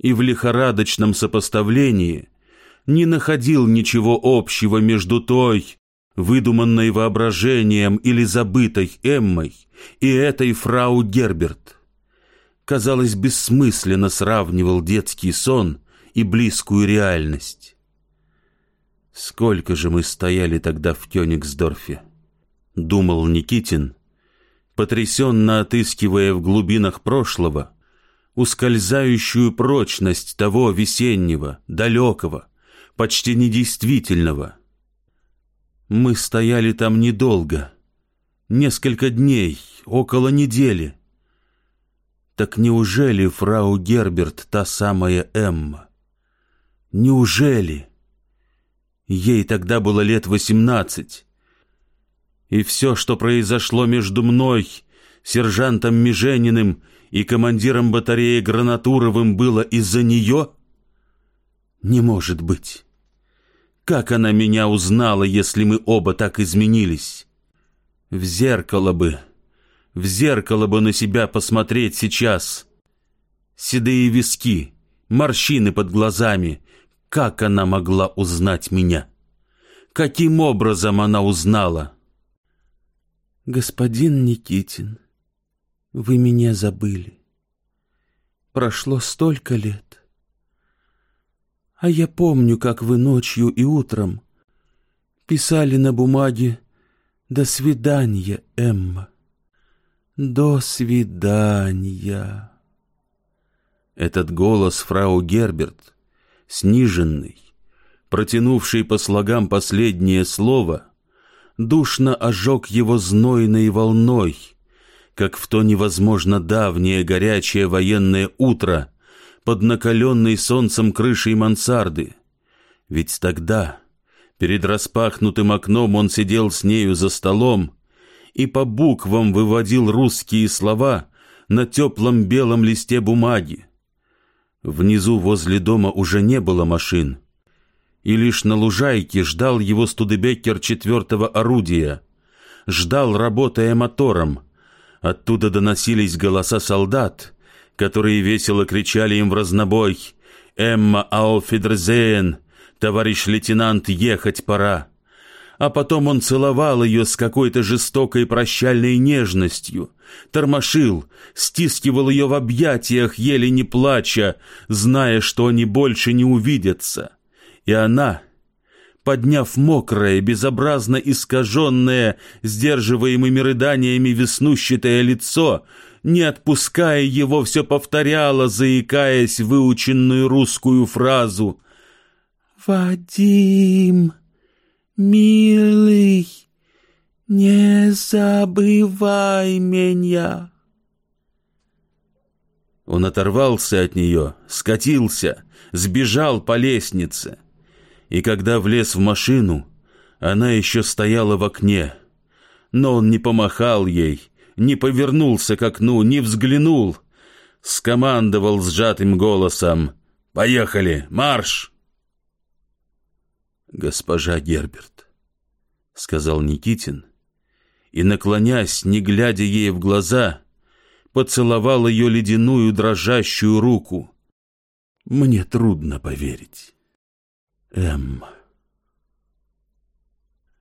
И в лихорадочном сопоставлении не находил ничего общего между той, выдуманной воображением или забытой Эммой, и этой фрау Герберт казалось, бессмысленно сравнивал детский сон и близкую реальность. Сколько же мы стояли тогда в Кёнигсдорфе, думал Никитин, потрясенно отыскивая в глубинах прошлого ускользающую прочность того весеннего, далекого, почти недействительного. Мы стояли там недолго, несколько дней, около недели — так неужели фрау Герберт та самая Эмма? Неужели? Ей тогда было лет восемнадцать. И все, что произошло между мной, сержантом Межениным и командиром батареи Гранатуровым, было из-за нее? Не может быть. Как она меня узнала, если мы оба так изменились? В зеркало бы в зеркало бы на себя посмотреть сейчас. Седые виски, морщины под глазами. Как она могла узнать меня? Каким образом она узнала? Господин Никитин, вы меня забыли. Прошло столько лет. А я помню, как вы ночью и утром писали на бумаге «До свидания, Эмма». «До свидания!» Этот голос фрау Герберт, сниженный, протянувший по слогам последнее слово, душно ожег его знойной волной, как в то невозможно давнее горячее военное утро под накаленной солнцем крышей мансарды. Ведь тогда, перед распахнутым окном, он сидел с нею за столом, и по буквам выводил русские слова на теплом белом листе бумаги. Внизу возле дома уже не было машин, и лишь на лужайке ждал его Студебеккер четвертого орудия, ждал, работая мотором. Оттуда доносились голоса солдат, которые весело кричали им в разнобой «Эмма Ауфидрзеен! Товарищ лейтенант, ехать пора!» а потом он целовал ее с какой-то жестокой прощальной нежностью, тормошил, стискивал ее в объятиях, еле не плача, зная, что они больше не увидятся. И она, подняв мокрое, безобразно искаженное, сдерживаемыми рыданиями веснущатое лицо, не отпуская его, все повторяла, заикаясь выученную русскую фразу «Вадим!» «Милый, не забывай меня!» Он оторвался от нее, скатился, сбежал по лестнице. И когда влез в машину, она еще стояла в окне. Но он не помахал ей, не повернулся к окну, не взглянул. Скомандовал сжатым голосом «Поехали, марш!» «Госпожа Герберт», — сказал Никитин, и, наклонясь, не глядя ей в глаза, поцеловал ее ледяную дрожащую руку. «Мне трудно поверить. Эмма».